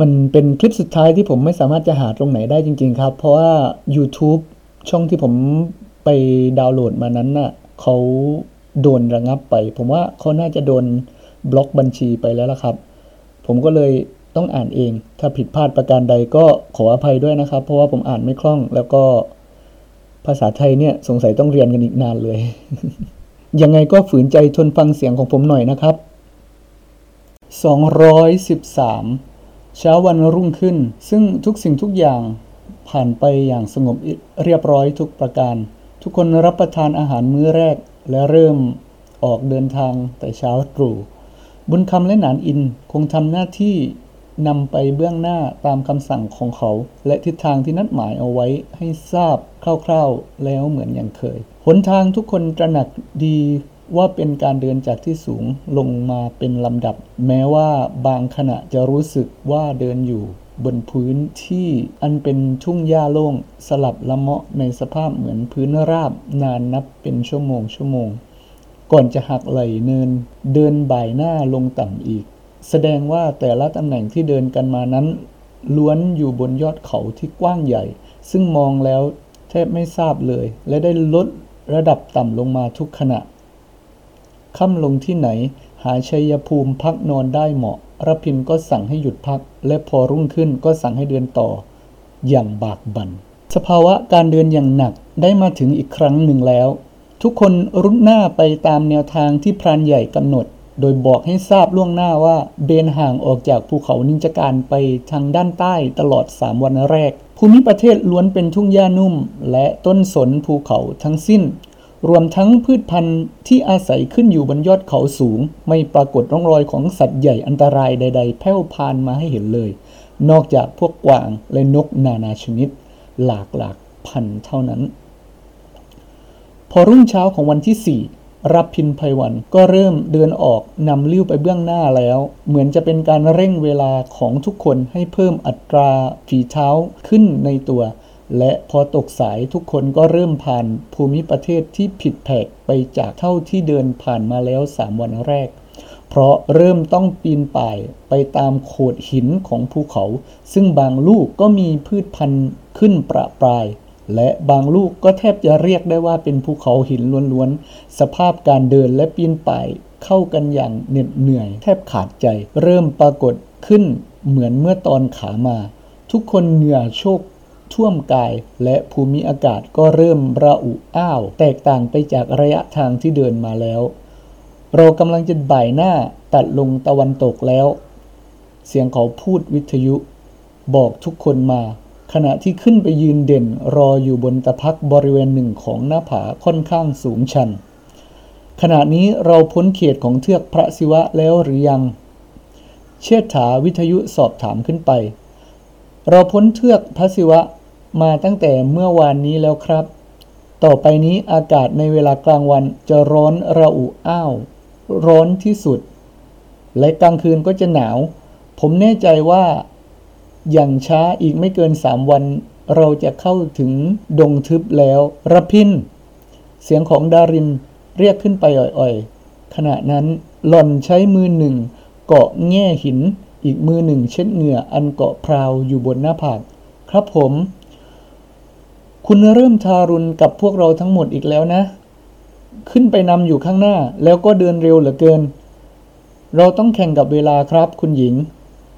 มันเป็นคลิปสุดท้ายที่ผมไม่สามารถจะหาตรงไหนได้จริง ๆ ครับ เพราะว่า YouTube ช่องที่ผมไปดาวน์โหลดมานั้นน่ะเขาโดนระงับไป ผมว่าเขาน่าจะโดนบล็อกบัญชีไปแล้วล่ะครับ ผมก็เลยต้องอ่านเอง ถ้าผิดพลาดประการใดก็ขออภัยด้วยนะครับ เพราะว่าผมอ่านไม่คล่อง แล้วก็ภาษาไทยเนี่ยสงสัยต้องเรียนกันอีกนานเลย ยังไงก็ฝืนใจทนฟังเสียงของผมหน่อยนะครับ 213 เช้าวันรุ่งขึ้น ซึ่งทุกสิ่งทุกอย่างผ่านไปอย่างสงบเรียบร้อยทุกประการ ทุกคนรับประทานอาหารมื้อแรกและเริ่มออกเดินทางแต่เช้าตรู่บุญคำและหนานอินคงทำหน้าที่นำไปเบื้องหน้าตามคำสั่งของเขา และทิศทางที่นัดหมายเอาไว้ให้ทราบคร่าวๆแล้วเหมือนอย่างเคย หนทางทุกคนตระหนักดี ว่าเป็นการเดินจากที่สูงลงมาเป็นลำดับ แม้ว่าบางขณะจะรู้สึกว่าเดินอยู่บนพื้นที่อันเป็นทุ่งหญ้าโล่งสลับละเมาะในสภาพเหมือนพื้นราบนานนับเป็นชั่วโมงชั่วโมง ก่อนจะหักไหลเนิน เดินบ่ายหน้าลงต่ำอีก แสดงว่าแต่ละตำแหน่งที่เดินกันมานั้น ล้วนอยู่บนยอดเขาที่กว้างใหญ่ ซึ่งมองแล้วแทบไม่ทราบเลย และได้ลดระดับต่ำลงมาทุกขณะ ค่ำลงที่ไหน หาชัยภูมิพักนอนได้เหมาะรพินก็สั่งให้หยุดพัก และพอรุ่งขึ้นก็สั่งให้เดินต่อ อย่างบากบัน่นสภาวะการเดินอย่างหนักได้มาถึงอีกครั้งหนึ่งแล้ว ทุกคนรุดหน้าไปตามแนวทางที่พรานใหญ่กำหนด โดยบอกให้ทราบล่วงหน้าว่าเบนห่างออกจากภูเขานินจการไปทางด้านใต้ตลอดสามวันแรก ภูมิประเทศล้วนเป็นทุ่งหญ้านุ่ม และต้นสนภูเขาทั้งสิ้น รวมทั้งพืชพันธุ์ที่อาศัยขึ้นอยู่บนยอดเขาสูง ไม่ปรากฏร่องรอยของสัตว์ใหญ่อันตรายใด ๆแผ่วพานมาให้เห็นเลย นอกจากพวกกวางและนกนานาชนิด หลากหลากพันเท่านั้น พอรุ่งเช้าของวันที่สี่รับพินภัยวันก็เริ่มเดินออกนำลิ้วไปเบื้องหน้าแล้ว เหมือนจะเป็นการเร่งเวลาของทุกคนให้เพิ่มอัตราฝีเท้าขึ้นในตัว และพอตกสายทุกคนก็เริ่มผ่านภูมิประเทศที่ผิดแผกไปจากเท่าที่เดินผ่านมาแล้วสามวันแรก เพราะเริ่มต้องปีนป่ายไปตามโขดหินของภูเขา ซึ่งบางลูกก็มีพืชพันธุ์ขึ้นประปราย และบางลูกก็แทบจะเรียกได้ว่าเป็นภูเขาหินล้วนๆ สภาพการเดินและปีนป่ายเข้ากันอย่างเหน็ดเหนื่อย แทบขาดใจ เริ่มปรากฏขึ้นเหมือนเมื่อตอนขามา ทุกคนเหนื่อยโชค ท่วมกายและภูมิอากาศก็เริ่มระอุอ้าว แตกต่างไปจากระยะทางที่เดินมาแล้ว เรากำลังจะบ่ายหน้าตัดลงตะวันตกแล้ว เสียงเขาพูดวิทยุ บอกทุกคนมา ขณะที่ขึ้นไปยืนเด่นรออยู่บนตะพักบริเวณหนึ่งของหน้าผาค่อนข้างสูงชัน ขณะนี้เราพ้นเขตของเทือกพระศิวะแล้วหรือยัง เชษฐาวิทยุสอบถามขึ้นไป เราพ้นเทือกพระศิวะมาตั้งแต่เมื่อวานนี้แล้วครับ ต่อไปนี้อากาศในเวลากลางวันจะร้อนระอุอ้าว ร้อนที่สุด และกลางคืนก็จะหนาว ผมแน่ใจว่า อย่างช้าอีกไม่เกินสามวัน เราจะเข้าถึงดงทึบแล้วระพิน เสียงของดารินเรียกขึ้นไปอ่อยๆ ขณะนั้นหล่อนใช้มือหนึ่งเกาะแง่หิน อีกมือหนึ่งเช็ดเหงื่ออันเกาะพราวอยู่บนหน้าผาก ครับผม คุณเริ่มทารุณกับพวกเราทั้งหมดอีกแล้วนะ ขึ้นไปนำอยู่ข้างหน้า แล้วก็เดินเร็วเหลือเกิน เราต้องแข่งกับเวลาครับคุณหญิง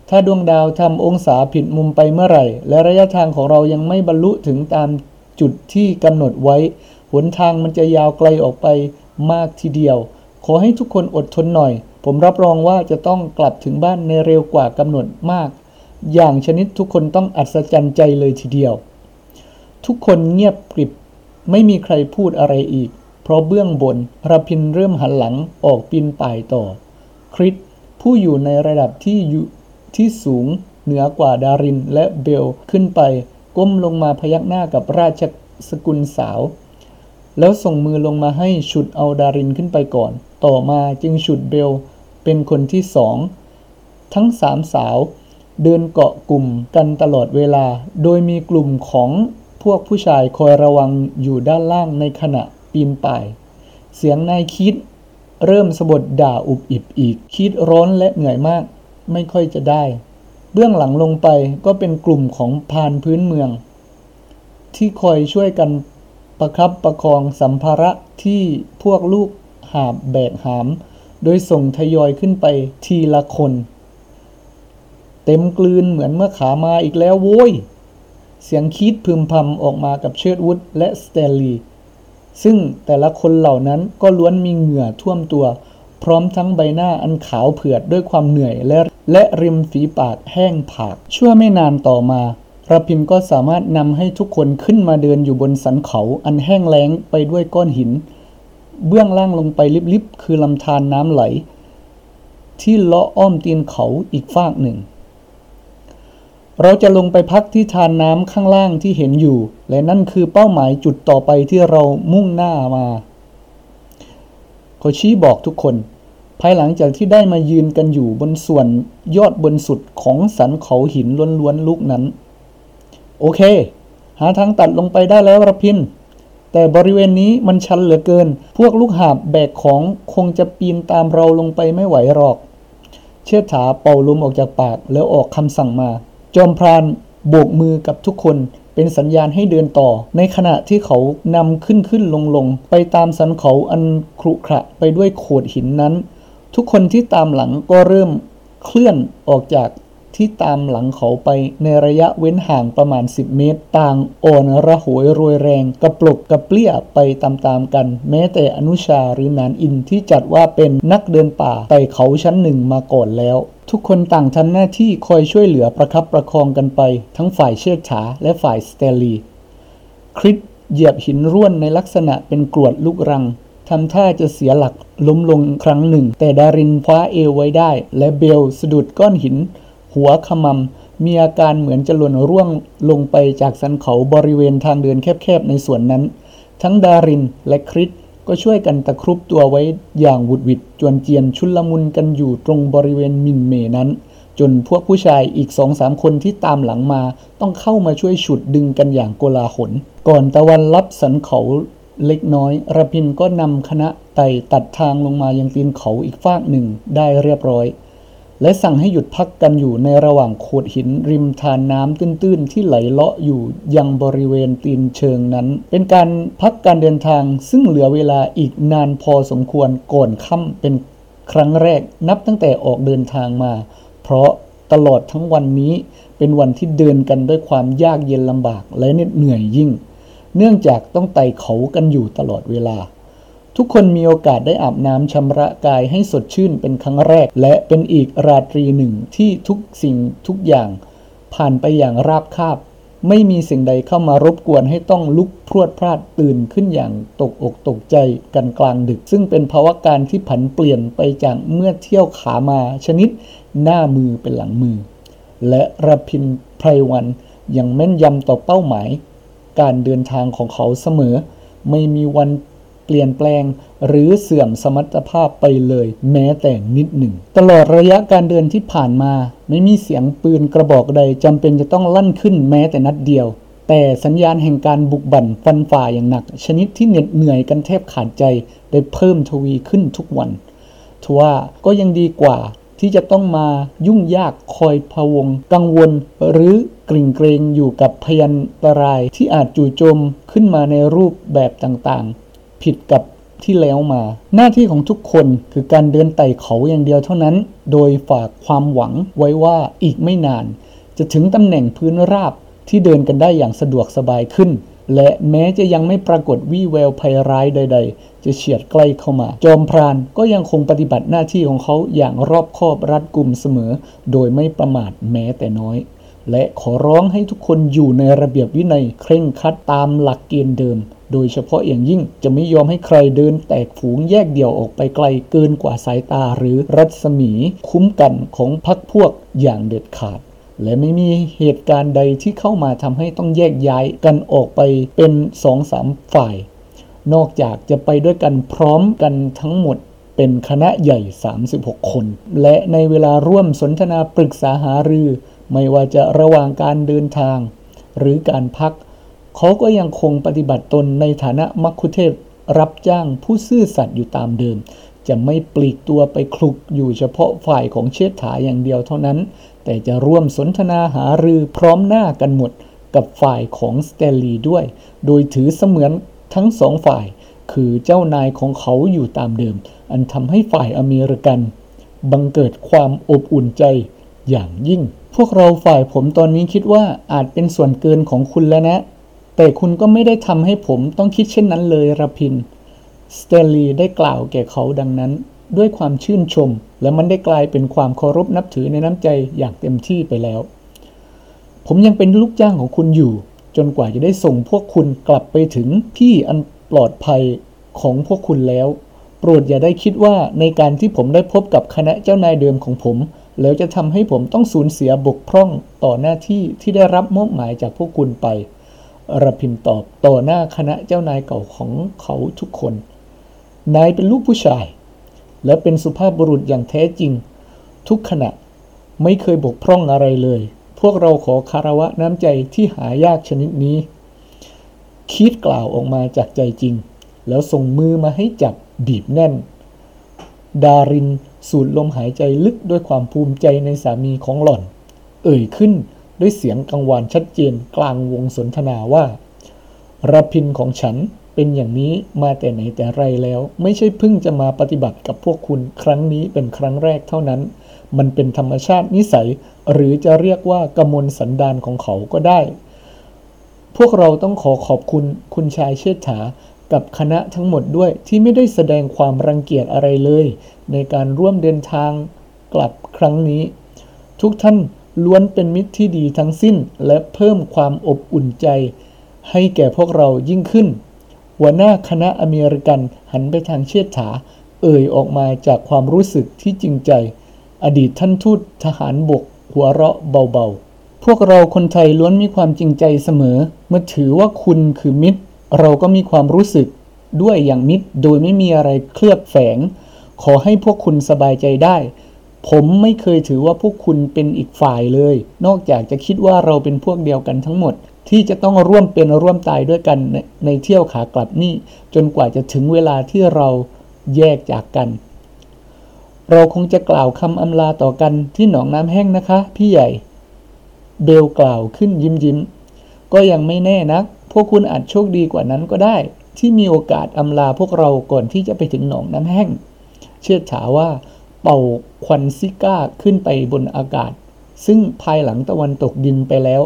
ถ้าดวงดาวทำองศาผิดมุมไปเมื่อไหร่ และระยะทางของเรายังไม่บรรลุถึงตามจุดที่กำหนดไว้ หนทางมันจะยาวไกลออกไปมากทีเดียว ขอให้ทุกคนอดทนหน่อย ผมรับรองว่าจะต้องกลับถึงบ้านในเร็วกว่ากำหนดมาก อย่างชนิดทุกคนต้องอัศจรรย์ใจเลยทีเดียว ทุกคนเงียบกริบ ไม่มีใครพูดอะไรอีก เพราะเบื้องบนระพินเริ่มหันหลังออกปีนป่ายต่อ คริสผู้อยู่ในระดับที่อยู่ที่สูงเหนือกว่าดารินและเบลขึ้นไป ก้มลงมาพยักหน้ากับราชสกุลสาว แล้วส่งมือลงมาให้ฉุดเอาดารินขึ้นไปก่อน ต่อมาจึงฉุดเบลเป็นคนที่สอง ทั้งสามสาวเดินเกาะกลุ่มกันตลอดเวลา โดยมีกลุ่มของพวกผู้ชายคอยระวังอยู่ด้านล่างในขณะปีนป่าย เสียงนายคิด เริ่มสะบดด่าอุบอิบอีก คิดร้อนและเหนื่อยมาก ไม่ค่อยจะได้ เบื้องหลังลงไปก็เป็นกลุ่มของพานพื้นเมือง ที่คอยช่วยกันประครับประคองสัมภาระที่พวกลูก หาบแบกหาม โดยส่งทยอยขึ้นไปทีละคน เต็มกลืนเหมือนเมื่อขามาอีกแล้วโว้ย เสียงคิดพึมพำออกมากับเชิดวุฒและสเตลลีซึ่งแต่ละคนเหล่านั้นก็ล้วนมีเหงื่อท่วมตัว พร้อมทั้งใบหน้าอันขาวเผือดด้วยความเหนื่อยและและริมฝีปากแห้งผาก ชั่วไม่นานต่อมาระพินก็สามารถนำให้ทุกคนขึ้นมาเดินอยู่บนสันเขาอันแห้งแล้งไปด้วยก้อนหิน เบื้องล่างลงไปลิบๆคือลำธารนน้ำไหล ที่เลาะอ้อมตีนเขาอีกฟากหนึ่ง เราจะลงไปพักที่ทานน้ำข้างล่างที่เห็นอยู่ และนั่นคือเป้าหมายจุดต่อไปที่เรามุ่งหน้ามาเขาชี้บอกทุกคน ภายหลังจากที่ได้มายืนกันอยู่บนส่วนยอดบนสุดของสันเขาหินล้วนๆลูกนั้น โอเค หาทางตัดลงไปได้แล้วระพิน แต่บริเวณนี้มันชันเหลือเกิน พวกลูกหาบแบกของคงจะปีนตามเราลงไปไม่ไหวหรอก เชิดถาเป่าลมออกจากปากแล้วออกคำสั่งมา จอมพรานโบกมือกับทุกคนเป็นสัญญาณให้เดินต่อ ในขณะที่เขานำขึ้นขึ้นลงลงไปตามสันเขาอันครุขระไปด้วยโขดหินนั้น ทุกคนที่ตามหลังก็เริ่มเคลื่อนออกจาก ที่ตามหลังเขาไปในระยะเว้นห่างประมาณ 10 เมตร ต่างอ่อนระหวยรวยแรง กระปลกกระเปลี้ยไปตามๆกัน แม้แต่อนุชาหรือนานอินที่จัดว่าเป็นนักเดินป่าไต่เขาชั้นหนึ่งมาก่อนแล้วทุกคนต่างทำหน้าที่คอยช่วยเหลือประคับประคองกันไป ทั้งฝ่ายเชิดฉาและฝ่ายสเตลี คริสเหยียบหินร่วนในลักษณะเป็นกรวดลูกรังทำท่าจะเสียหลักล้มลงครั้งหนึ่ง แต่ดารินคว้าเอวไว้ได้ และเบลสะดุดก้อนหิน หัวขมำมีอาการเหมือนจะหล่นร่วงลงไปจากสันเขาบริเวณทางเดินแคบๆในส่วนนั้น ทั้งดารินและคริสก็ช่วยกันตะครุบตัวไว้อย่างวุดวิดจวนเจียนชุลมุนกันอยู่ตรงบริเวณมินเมนั้น จนพวกผู้ชายอีกสองสามคนที่ตามหลังมาต้องเข้ามาช่วยฉุดดึงกันอย่างโกลาหล ก่อนตะวันลับสันเขาเล็กน้อยระพินก็นำคณะไต่ตัดทางลงมายังตีนเขาอีกฟากหนึ่งได้เรียบร้อย และสั่งให้หยุดพักกันอยู่ในระหว่างโขดหินริมทานน้ำตื้นๆ ที่ไหลเลาะอยู่ยังบริเวณตีนเชิงนั้น เป็นการพักการเดินทางซึ่งเหลือเวลาอีกนานพอสมควรก่อนค่ำเป็นครั้งแรกนับตั้งแต่ออกเดินทางมา เพราะตลอดทั้งวันนี้เป็นวันที่เดินกันด้วยความยากเย็นลำบากและเหนื่อยยิ่ง เนื่องจากต้องไต่เขากันอยู่ตลอดเวลา ทุกคนมีโอกาสได้อาบน้ำชำระกายให้สดชื่นเป็นครั้งแรก และเป็นอีกราตรีหนึ่งที่ทุกสิ่งทุกอย่าง ผ่านไปอย่างราบคาบ ไม่มีสิ่งใดเข้ามารบกวนให้ต้องลุกพรวดพลาดตื่นขึ้นอย่างตกอกตกใจกันกลางดึก ซึ่งเป็นภาวะการที่ผันเปลี่ยนไปจากเมื่อเที่ยวขามาชนิด หน้ามือเป็นหลังมือ และระพินไพรวันยังแม่นยำต่อเป้าหมาย การเดินทางของเขาเสมอ ไม่มีวัน เปลี่ยนแปลง หรือเสื่อมสมรรถภาพไปเลยแม้แต่นิดหนึ่ง ตลอดระยะการเดินที่ผ่านมา ไม่มีเสียงปืนกระบอกใดจำเป็นจะต้องลั่นขึ้นแม้แต่นัดเดียว แต่สัญญาณแห่งการบุกบั่นฟันฝ่าอย่างหนัก ชนิดที่เหน็ดเหนื่อยกันแทบขาดใจได้เพิ่มทวีขึ้นทุกวันทว่าก็ยังดีกว่าที่จะต้องมายุ่งยากคอยพะวง กังวล หรือกลิ่งเกรงอยู่กับพยันตรายที่อาจจู่โจมขึ้นมาในรูปแบบต่างๆ ผิดกับที่แล้วมา หน้าที่ของทุกคนคือการเดินไต่เขาอย่างเดียวเท่านั้น โดยฝากความหวังไว้ว่าอีกไม่นาน จะถึงตำแหน่งพื้นราบที่เดินกันได้อย่างสะดวกสบายขึ้น และแม้จะยังไม่ปรากฏวี่แววภัยร้ายใด ๆ จะเฉียดใกล้เข้ามา จอมพรานก็ยังคงปฏิบัติหน้าที่ของเขาอย่างรอบคอบรัดกุมเสมอ โดยไม่ประมาทแม้แต่น้อยและขอร้องให้ทุกคนอยู่ในระเบียบวินัยเคร่งครัดตามหลักเกณฑ์เดิม โดยเฉพาะอย่างยิ่งจะไม่ยอมให้ใครเดินแตกฝูงแยกเดี่ยวออกไปไกลเกินกว่าสายตาหรือรัศมีคุ้มกันของพักพวกอย่างเด็ดขาด และไม่มีเหตุการณ์ใดที่เข้ามาทำให้ต้องแยกย้ายกันออกไปเป็นสองสามฝ่าย นอกจากจะไปด้วยกันพร้อมกันทั้งหมดเป็นคณะใหญ่ 36 คน และในเวลาร่วมสนทนาปรึกษาหารือ ไม่ว่าจะระหว่างการเดินทาง หรือการพัก เขาก็ยังคงปฏิบัติตนในฐานะมัคคุเทศรับจ้างผู้ซื่อสัตย์อยู่ตามเดิม จะไม่ปลีกตัวไปคลุกอยู่เฉพาะฝ่ายของเชษฐาอย่างเดียวเท่านั้น แต่จะร่วมสนทนาหารือพร้อมหน้ากันหมดกับฝ่ายของสเตลลีด้วย โดยถือเสมือนทั้งสองฝ่าย คือเจ้านายของเขาอยู่ตามเดิม อันทำให้ฝ่ายอเมริกัน บังเกิดความอบอุ่นใจอย่างยิ่ง พวกเราฝ่ายผมตอนนี้คิดว่าอาจเป็นส่วนเกินของคุณแล้วนะ แต่คุณก็ไม่ได้ทำให้ผมต้องคิดเช่นนั้นเลยระพิน สเตลลีได้กล่าวแก่เขาดังนั้น ด้วยความชื่นชม และมันได้กลายเป็นความเคารพนับถือในน้ำใจอย่างเต็มที่ไปแล้ว ผมยังเป็นลูกจ้างของคุณอยู่ จนกว่าจะได้ส่งพวกคุณกลับไปถึงที่อันปลอดภัยของพวกคุณแล้ว โปรดอย่าได้คิดว่าในการที่ผมได้พบกับคณะเจ้านายเดิมของผม แล้วจะทำให้ผมต้องสูญเสียบกพร่องต่อหน้าที่ที่ได้รับมอบหมายจากพวกคุณไป รพินตอบต่อหน้าคณะเจ้านายเก่าของเขาทุกคน นายเป็นลูกผู้ชาย และเป็นสุภาพบุรุษอย่างแท้จริง ทุกขณะไม่เคยบกพร่องอะไรเลย พวกเราขอคารวะน้ำใจที่หายากชนิดนี้ คิดกล่าวออกมาจากใจจริง แล้วส่งมือมาให้จับบีบแน่น ดารินสูดลมหายใจลึกด้วยความภูมิใจในสามีของหล่อน เอ่ยขึ้น ด้วยเสียงกังวานชัดเจนกลางวงสนทนาว่าระพินของฉันเป็นอย่างนี้มาแต่ไหนแต่ไรแล้ว ไม่ใช่เพิ่งจะมาปฏิบัติกับพวกคุณครั้งนี้เป็นครั้งแรกเท่านั้น มันเป็นธรรมชาตินิสัย หรือจะเรียกว่ากมลสันดานของเขาก็ได้ พวกเราต้องขอขอบคุณคุณชายเชษฐากับคณะทั้งหมดด้วยที่ไม่ได้แสดงความรังเกียจอะไรเลย ในการร่วมเดินทางกลับครั้งนี้ ทุกท่าน ล้วนเป็นมิตรที่ดีทั้งสิ้นและเพิ่มความอบอุ่นใจ ให้แก่พวกเรายิ่งขึ้น หัวหน้าคณะอเมริกันหันไปทางเชิดถาเอ่ยออกมาจากความรู้สึกที่จริงใจ อดีตท่านทูตทหารบก หัวเราะเบาๆ พวกเราคนไทยล้วนมีความจริงใจเสมอ เมื่อถือว่าคุณคือมิตร เราก็มีความรู้สึก ด้วยอย่างมิตรโดยไม่มีอะไรเคลือบแฝง ขอให้พวกคุณสบายใจได้ ผมไม่เคยถือว่าพวกคุณเป็นอีกฝ่ายเลย นอกจากจะคิดว่าเราเป็นพวกเดียวกันทั้งหมด ที่จะต้องร่วมเป็นร่วมตายด้วยกันในในเที่ยวขากลับนี่ จนกว่าจะถึงเวลาที่เราแยกจากกัน เราคงจะกล่าวคำอำลาต่อกันที่หนองน้ำแห้งนะคะ พี่ใหญ่ เบลกล่าวขึ้นยิ้มยิ้ม ก็ยังไม่แน่นะัก พวกคุณอาจโชคดีกว่านั้นก็ได้ ที่มีโอกาสอำลาพวกเราก่อนที่จะไปถึงหนองน้ำแห้ง เชื่อถาว่า เป่าควันซิก้าขึ้นไปบนอากาศ ซึ่งภายหลังตะวันตกดินไปแล้ว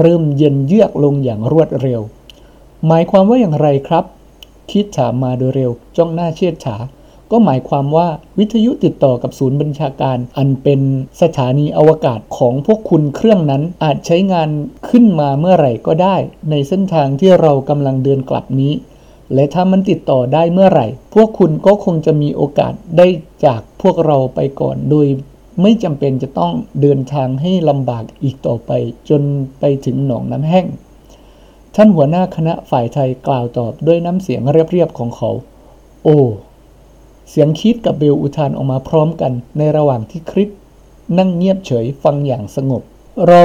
เริ่มเย็นเยือกลงอย่างรวดเร็ว หมายความว่าอย่างไรครับคิดถามมาโดยเร็วจ้องหน้าเชิดฉา ก็หมายความว่าวิทยุติดต่อกับศูนย์บัญชาการ อันเป็นสถานีอวกาศของพวกคุณเครื่องนั้นอาจใช้งานขึ้นมาเมื่อไหร่ก็ได้ ในเส้นทางที่เรากำลังเดินกลับนี้ และถ้ามันติดต่อได้เมื่อไหร่ พวกคุณก็คงจะมีโอกาสได้จากพวกเราไปก่อน โดยไม่จำเป็นจะต้องเดินทางให้ลำบากอีกต่อไป จนไปถึงหนองน้ำแห้ง ท่านหัวหน้าคณะฝ่ายไทยกล่าวตอบด้วยน้ำเสียงเรียบๆของเขา โอ้ เสียงคิดกับเบลอุทานออกมาพร้อมกันในระหว่างที่คริสนั่งเงียบเฉยฟังอย่างสงบ เรา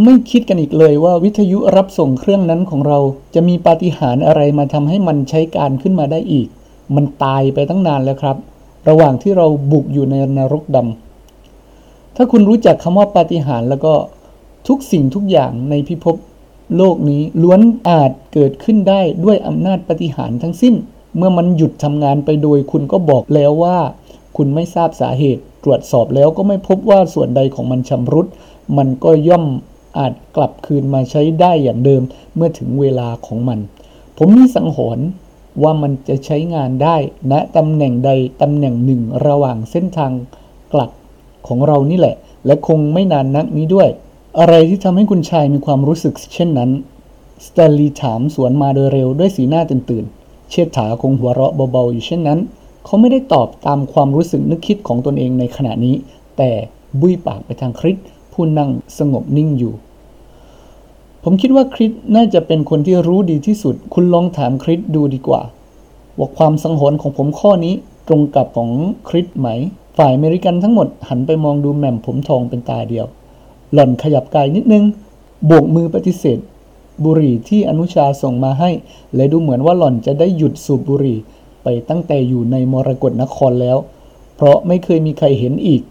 ไม่คิดกันอีกเลยว่าวิทยุรับส่งเครื่องนั้นของเราจะมีปาฏิหาริย์อะไรมาทำให้มันใช้การขึ้นมาได้อีก มันตายไปตั้งนานแล้วครับ ระหว่างที่เราบุกอยู่ในนรกดำถ้าคุณรู้จักคำว่าปาฏิหาริย์แล้วก็ทุกสิ่งทุกอย่างในพิภพโลกนี้ล้วนอาจเกิดขึ้นได้ด้วยอำนาจปาฏิหาริย์ทั้งสิ้น เมื่อมันหยุดทำงานไปโดยคุณก็บอกแล้วว่า คุณไม่ทราบสาเหตุ ตรวจสอบแล้วก็ไม่พบว่าส่วนใดของมันชำรุด มันก็ย่อม อาจกลับคืนมาใช้ได้อย่างเดิมเมื่อถึงเวลาของมัน ผมมีสังหรณ์ว่ามันจะใช้งานได้ณนะตำแหน่งใดตำแหน่งหนึ่งระหว่างเส้นทางกลับของเรานี่แหละ และคงไม่นานนักนี้ด้วย อะไรที่ทำให้คุณชายมีความรู้สึกเช่นนั้นสแตลลีถามสวนมาโดยเร็วด้วยสีหน้าตื่นตื่น เชิดถาคงหัวเราะเบาๆอยู่เช่นนั้น เขาไม่ได้ตอบตามความรู้สึกนึกคิดของตนเองในขณะนี้ แต่บุยปากไปทางคริส ผู้นั่งสงบนิ่งอยู่ ผมคิดว่าคริสน่าจะเป็นคนที่รู้ดีที่สุด คุณลองถามคริสดูดีกว่า ว่าความสังหรณ์ของผมข้อนี้ตรงกับของคริสไหม ฝ่ายอเมริกันทั้งหมดหันไปมองดูแหม่มผมทองเป็นตาเดียว หล่อนขยับกายนิดนึง โบกมือปฏิเสธ บุหรี่ที่อนุชาส่งมาให้ และดูเหมือนว่าหล่อนจะได้หยุดสูบบุหรี่ไปตั้งแต่อยู่ในมรกรนครแล้ว เพราะไม่เคยมีใครเห็นอีก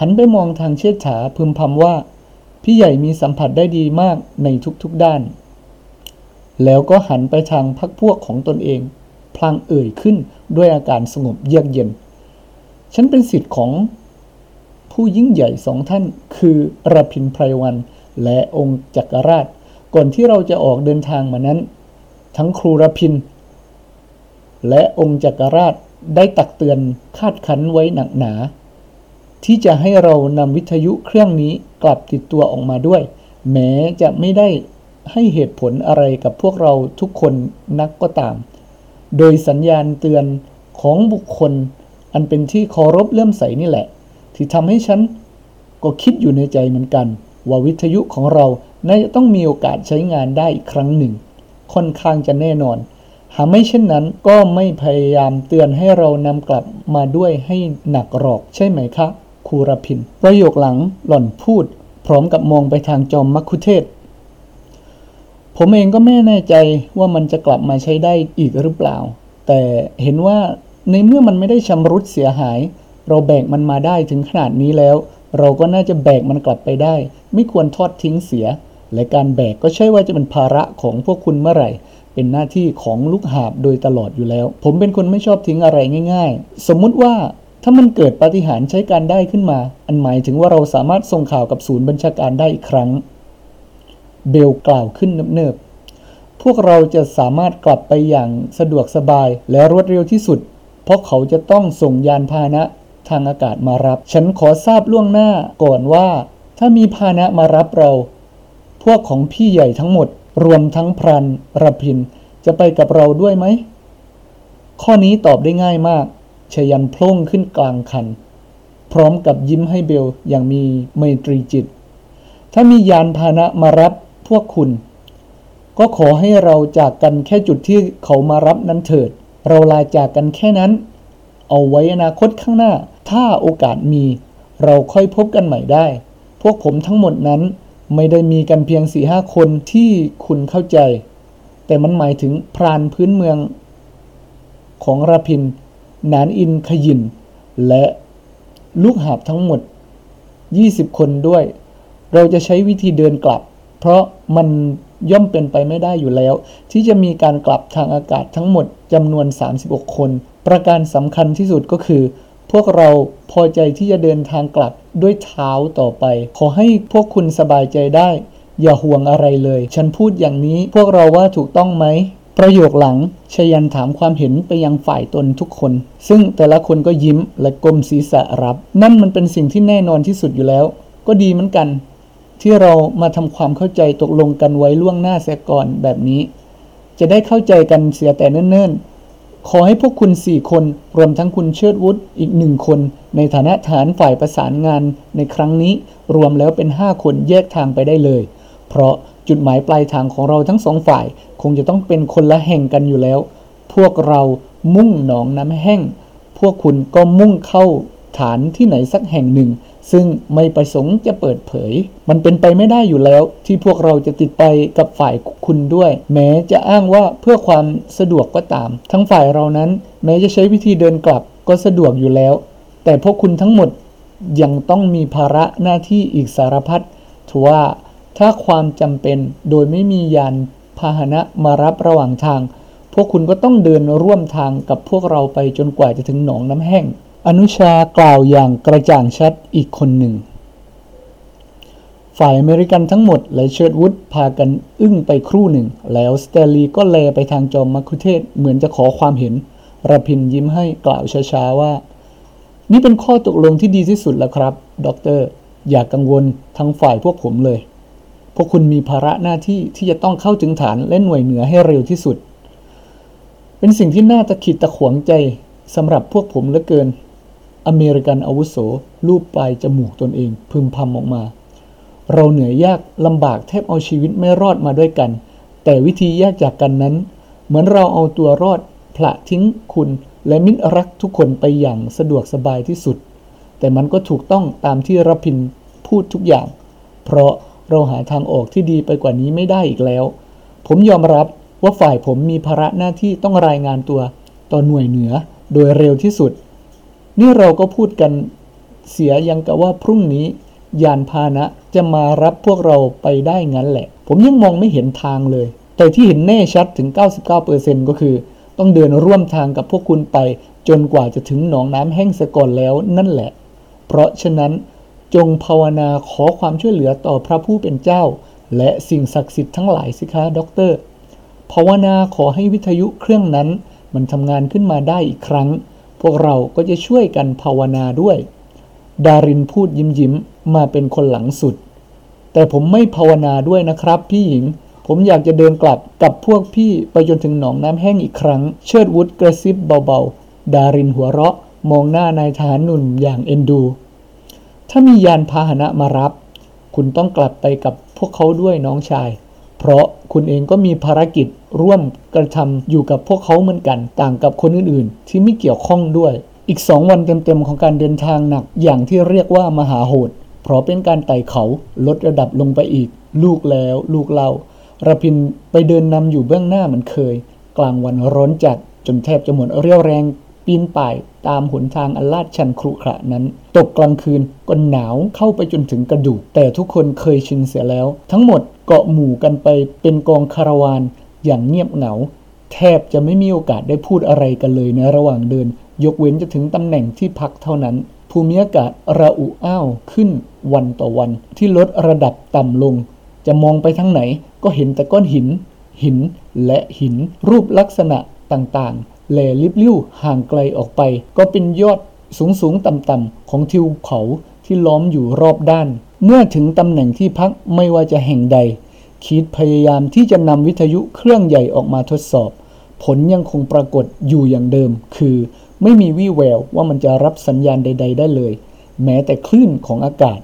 หันไปมองทางเชิดฉาพึมพำว่า พี่ใหญ่มีสัมผัสได้ดีมากในทุกๆด้าน แล้วก็หันไปทางพักพวกของตนเอง พลางเอ่ยขึ้นด้วยอาการสงบเยือกเย็น ฉันเป็นสิทธิ์ของผู้ยิ่งใหญ่สองท่าน คือรพินไพรวัน และองค์จักรราช ก่อนที่เราจะออกเดินทางมานั้น ทั้งครูรพิน และองค์จักรราชได้ตักเตือนคาดคั้นไว้หนักหนา ที่จะให้เรานำวิทยุเครื่องนี้กลับติดตัวออกมาด้วย แม้จะไม่ได้ให้เหตุผลอะไรกับพวกเราทุกคนนักก็ตาม โดยสัญญาณเตือนของบุคคล อันเป็นที่เคารพเลื่อมใสนี่แหละ ที่ทำให้ฉันก็คิดอยู่ในใจเหมือนกัน ว่าวิทยุของเราน่าจะต้องมีโอกาสใช้งานได้อีกครั้งหนึ่ง ค่อนข้างจะแน่นอน หากไม่เช่นนั้นก็ไม่พยายามเตือนให้เรานำกลับมาด้วยให้หนักหรอกใช่ไหมคะ ครูรพิน ประโยคหลังหล่อนพูด พร้อมกับมองไปทางจอมมัคคุเทศ ผมเองก็ไม่แน่ใจว่ามันจะกลับมาใช้ได้อีกหรือเปล่า แต่เห็นว่าในเมื่อมันไม่ได้ชำรุดเสียหาย เราแบกมันมาได้ถึงขนาดนี้แล้ว เราก็น่าจะแบกมันกลับไปได้ ไม่ควรทอดทิ้งเสีย และการแบกก็ใช่ว่าจะเป็นภาระของพวกคุณเมื่อไหร่เป็นหน้าที่ของลูกหาบโดยตลอดอยู่แล้ว ผมเป็นคนไม่ชอบทิ้งอะไรง่าย ๆ สมมุติว่า ถ้ามันเกิดปาฏิหาริย์ใช้การได้ขึ้นมา อันหมายถึงว่าเราสามารถส่งข่าวกับศูนย์บัญชาการได้อีกครั้ง เบลกล่าวขึ้นเนิบๆพวกเราจะสามารถกลับไปอย่างสะดวกสบายและรวดเร็วที่สุด เพราะเขาจะต้องส่งยานพาหนะทางอากาศมารับ ฉันขอทราบล่วงหน้าก่อนว่า ถ้ามีพาหนะมารับเรา พวกของพี่ใหญ่ทั้งหมด รวมทั้งพรันรพิน จะไปกับเราด้วยไหม ข้อนี้ตอบได้ง่ายมาก ชยันพล่งขึ้นกลางคัน พร้อมกับยิ้มให้เบลอย่างมีไมตรีจิต ถ้ามียานพาหนะมารับพวกคุณ ก็ขอให้เราจากกันแค่จุดที่เขามารับนั้นเถิด เราลาจากกันแค่นั้น เอาไว้อนาคตข้างหน้า ถ้าโอกาสมี เราค่อยพบกันใหม่ได้ พวกผมทั้งหมดนั้นไม่ได้มีกันเพียงสี่ห้าคนที่คุณเข้าใจ แต่มันหมายถึงพรานพื้นเมืองของราพิน นานอินขยิน และลูกหาบทั้งหมด 20 คนด้วย เราจะใช้วิธีเดินกลับ เพราะมันย่อมเป็นไปไม่ได้อยู่แล้ว ที่จะมีการกลับทางอากาศทั้งหมดจำนวน 36 คน ประการสำคัญที่สุดก็คือ พวกเราพอใจที่จะเดินทางกลับด้วยเท้าต่อไป ขอให้พวกคุณสบายใจได้ อย่าห่วงอะไรเลย ฉันพูดอย่างนี้พวกเราว่าถูกต้องไหม ประโยคหลังชยันถามความเห็นไปยังฝ่ายตนทุกคน ซึ่งแต่ละคนก็ยิ้มและก้มศีรษะรับ นั่นมันเป็นสิ่งที่แน่นอนที่สุดอยู่แล้ว ก็ดีเหมือนกัน ที่เรามาทำความเข้าใจตกลงกันไว้ล่วงหน้าเสียก่อนแบบนี้ จะได้เข้าใจกันเสียแต่เนิ่นๆ ขอให้พวกคุณสี่คนรวมทั้งคุณเชิดวุฒิอีกหนึ่งคน ในฐานะฐานฝ่ายประสานงานในครั้งนี้รวมแล้วเป็นห้าคนแยกทางไปได้เลย เพราะ จุดหมายปลายทางของเราทั้งสองฝ่าย คงจะต้องเป็นคนละแห่งกันอยู่แล้ว พวกเรามุ่งหนองน้ำแห้ง พวกคุณก็มุ่งเข้าฐานที่ไหนสักแห่งหนึ่ง ซึ่งไม่ประสงค์จะเปิดเผย มันเป็นไปไม่ได้อยู่แล้ว ที่พวกเราจะติดไปกับฝ่ายคุณด้วย แม้จะอ้างว่าเพื่อความสะดวกก็ตาม ทั้งฝ่ายเรานั้น แม้จะใช้วิธีเดินกลับก็สะดวกอยู่แล้ว แต่พวกคุณทั้งหมดยังต้องมีภาระหน้าที่อีกสารพัดทว่า ถ้าความจำเป็นโดยไม่มียานพาหนะมารับระหว่างทาง พวกคุณก็ต้องเดินร่วมทางกับพวกเราไปจนกว่าจะถึงหนองน้ำแห้ง อนุชากล่าวอย่างกระจ่างชัดอีกคนหนึ่ง ฝ่ายอเมริกันทั้งหมดและเชิดวุฒพากันอึ้งไปครู่หนึ่ง แล้วสเตลลีก็แลไปทางจอมมัคคุเทศเหมือนจะขอความเห็นระพินยิ้มให้กล่าวช้าๆว่า นี่เป็นข้อตกลงที่ดีที่สุดแล้วครับ ด็อกเตอร์ อย่ากกังวลทั้งฝ่ายพวกผมเลย พวกคุณมีภาระหน้าที่ที่จะต้องเข้าถึงฐานและหน่วยเหนือให้เร็วที่สุด เป็นสิ่งที่น่าตะขิดตะขวงใจสำหรับพวกผมเหลือเกิน อเมริกันอาวุโสลูบปลายจมูกตนเอง พึมพำออกมา เราเหนื่อยยากลำบากแทบเอาชีวิตไม่รอดมาด้วยกัน แต่วิธีแยกจากกันนั้น เหมือนเราเอาตัวรอดผละทิ้งคุณและมิตรรักทุกคนไปอย่างสะดวกสบายที่สุด แต่มันก็ถูกต้องตามที่รพินพูดทุกอย่าง เพราะ เราหาทางออกที่ดีไปกว่านี้ไม่ได้อีกแล้ว ผมยอมรับว่าฝ่ายผมมีภาระหน้าที่ต้องรายงานตัวต่อหน่วยเหนือโดยเร็วที่สุด นี่เราก็พูดกันเสียยังกับว่าพรุ่งนี้ ยานพาหนะจะมารับพวกเราไปได้งั้นแหละ ผมยังมองไม่เห็นทางเลย แต่ที่เห็นแน่ชัดถึง 99%ก็คือ ต้องเดินร่วมทางกับพวกคุณไป จนกว่าจะถึงหนองน้ำแห้งสะก่อนแล้วนั่นแหละ เพราะฉะนั้น จงภาวนาขอความช่วยเหลือต่อพระผู้เป็นเจ้า และสิ่งศักดิ์สิทธิ์ทั้งหลายสิคะด็อกเตอร์ภาวนาขอให้วิทยุเครื่องนั้น มันทำงานขึ้นมาได้อีกครั้ง พวกเราก็จะช่วยกันภาวนาด้วย ดารินพูดยิ้มยิ้มมาเป็นคนหลังสุด แต่ผมไม่ภาวนาด้วยนะครับพี่หญิง ผมอยากจะเดินกลับกับพวกพี่ไปจนถึงหนองน้ำแห้งอีกครั้ง เชิดวุฒกระซิบเบาๆ ดารินหัวเราะมองหน้านายทหารหนุ่มอย่างเอ็นดู ถ้ามียานพาหนะมารับ คุณต้องกลับไปกับพวกเขาด้วยน้องชาย เพราะคุณเองก็มีภารกิจร่วมกระทำอยู่กับพวกเขาเหมือนกัน ต่างกับคนอื่นๆ ที่ไม่เกี่ยวข้องด้วย อีกสองวันเต็มๆ ของการเดินทางหนักอย่างที่เรียกว่ามหาโหด เพราะเป็นการไต่เขาลดระดับลงไปอีก ลูกแล้ว ลูกเล่าระพินไปเดินนำอยู่เบื้องหน้าเหมือนเคย กลางวันร้อนจัดจนแทบจะหมดเรี่ยวแรง ปีนป่ายตามหนทางอันลาดชันครุขระนั้น ตกกลางคืนก็หนาวเข้าไปจนถึงกระดูก แต่ทุกคนเคยชินเสียแล้ว ทั้งหมดเกาะหมู่กันไปเป็นกองคาราวานอย่างเงียบเหงา แทบจะไม่มีโอกาสได้พูดอะไรกันเลยในระหว่างเดิน ยกเว้นจะถึงตำแหน่งที่พักเท่านั้น ภูมิอากาศระอุอ้าวขึ้นวันต่อวันที่ลดระดับต่ำลง จะมองไปทางไหนก็เห็นแต่ก้อนหิน หินและหินรูปลักษณะต่าง แหลลิบลิ่วห่างไกลออกไป ก็เป็นยอดสูงสูงต่ำต่ำๆของทิวเขาที่ล้อมอยู่รอบด้าน เมื่อถึงตำแหน่งที่พักไม่ว่าจะแห่งใดคิดพยายามที่จะนำวิทยุเครื่องใหญ่ออกมาทดสอบ ผลยังคงปรากฏอยู่อย่างเดิม คือไม่มีวี่แววว่ามันจะรับสัญญาณใด ๆ ได้เลย แม้แต่คลื่นของอากาศ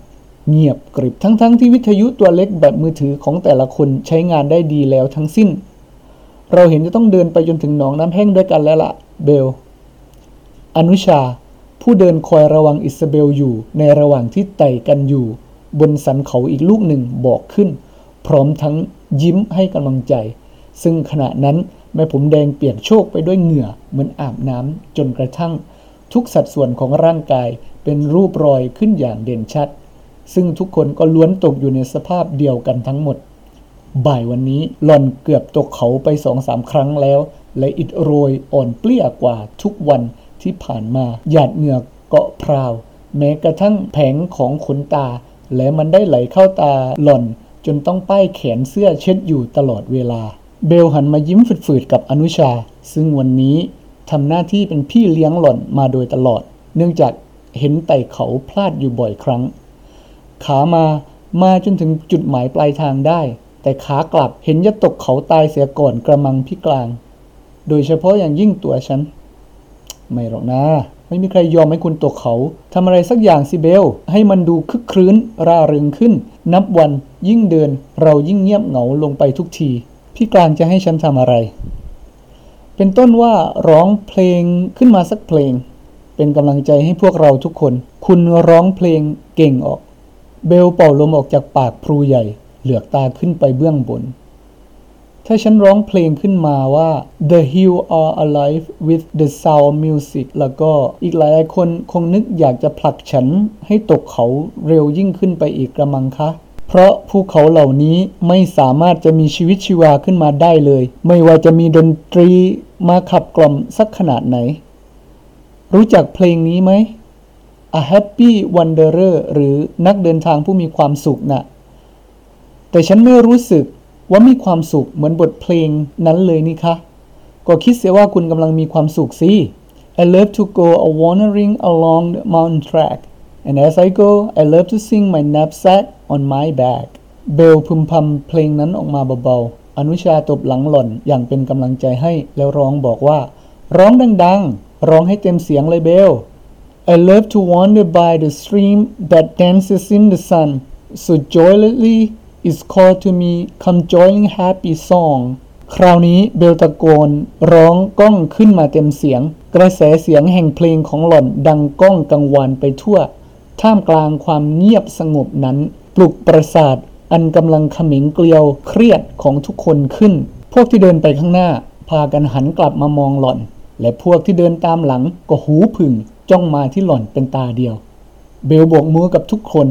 เงียบกริบทั้งๆทที่วิทยุตัวเล็กแบบมือถือของแต่ละคนใช้งานได้ดีแล้วทั้งสิ้น เราเห็นจะต้องเดินไปจนถึงหนองน้ำแห้งด้วยกันแล้วละ่ะเบล อนุชา ผู้เดินคอยระวังอิสเบลอยู่ในระหว่างที่ไต่กันอยู่ บนสันเขาอีกลูกหนึ่งบอกขึ้น พร้อมทั้งยิ้มให้กำลังใจ ซึ่งขณะนั้นแม่ผมแดงเปียกโชกไปด้วยเหงื่อเหมือนอาบน้ำจนกระทั่ง ทุกสัดส่วนของร่างกายเป็นรูปรอยขึ้นอย่างเด่นชัด ซึ่งทุกคนก็ล้วนตกอยู่ในสภาพเดียวกันทั้งหมด บ่ายวันนี้หล่อนเกือบตกเขาไปสองสามครั้งแล้ว และอิดโรยอ่อนเปลี้ยกว่าทุกวันที่ผ่านมา หยาดเหงื่อเกาะพราว แม้กระทั่งแผงของขนตา และมันได้ไหลเข้าตาหล่อน จนต้องป้ายแขนเสื้อเช็ดอยู่ตลอดเวลา เบลหันมายิ้มฝืดๆกับอนุชา ซึ่งวันนี้ทำหน้าที่เป็นพี่เลี้ยงหล่อนมาโดยตลอด เนื่องจากเห็นไต่เขาพลาดอยู่บ่อยครั้ง ขามามาจนถึงจุดหมายปลายทางได้ แต่ขากลับเห็นจะตกเขาตายเสียก่อนกระมังพี่กลาง โดยเฉพาะอย่างยิ่งตัวฉัน ไม่หรอกนะ ไม่มีใครยอมให้คุณตกเขาทำอะไรสักอย่างสิเบล ให้มันดูคึกครื้น ร่าเริงขึ้น นับวันยิ่งเดิน เรายิ่งเงียบเหงาลงไปทุกที พี่กลางจะให้ฉันทำอะไร เป็นต้นว่าร้องเพลงขึ้นมาสักเพลง เป็นกำลังใจให้พวกเราทุกคน คุณร้องเพลงเก่งออก เบลเป่าลมออกจากปากพลูใหญ่ เหลือกตาขึ้นไปเบื้องบน ถ้าฉันร้องเพลงขึ้นมาว่า The Hill are alive with the sound music แล้วก็อีกหลายๆคนคงนึกอยากจะผลักฉันให้ตกเขาเร็วยิ่งขึ้นไปอีกกระมังคะ เพราะภูเขาเหล่านี้ไม่สามารถจะมีชีวิตชีวาขึ้นมาได้เลย ไม่ว่าจะมีดนตรีมาขับกล่อมสักขนาดไหน รู้จักเพลงนี้ไหม A Happy Wanderer หรือนักเดินทางผู้มีความสุขนะ่ะ แต่ฉันไม่รู้สึกว่ามีความสุขเหมือนบทเพลงนั้นเลยนี่คะ ก็คิดเสียว่าคุณกำลังมีความสุขสิ I love to go a wandering along the mountain track and as I go I love to sing my knapsack on my back เบลพึมพำเพลงนั้นออกมาเบาๆ อนุชาตบหลังหล่อนอย่างเป็นกำลังใจให้แล้วร้องบอกว่า ร้องดังๆ ร้องให้เต็มเสียงเลยเบล I love to wander by the stream that dances in the sun so joyously is called to me come join happy song คราวนี้เบลตะโกน ร้องก้องขึ้นมาเต็มเสียง กระแสเสียงแห่งเพลงของหล่อนดังก้องกังวานไปทั่ว ท่ามกลางความเงียบสงบนั้น ปลุกประสาทอันกำลังขมิงเกลียวเครียดของทุกคนขึ้น พวกที่เดินไปข้างหน้า พากันหันกลับมามองหล่อน และพวกที่เดินตามหลังก็หูผึ่งจ้องมาที่หล่อนเป็นตาเดียว เบลโบกมือกับทุกคน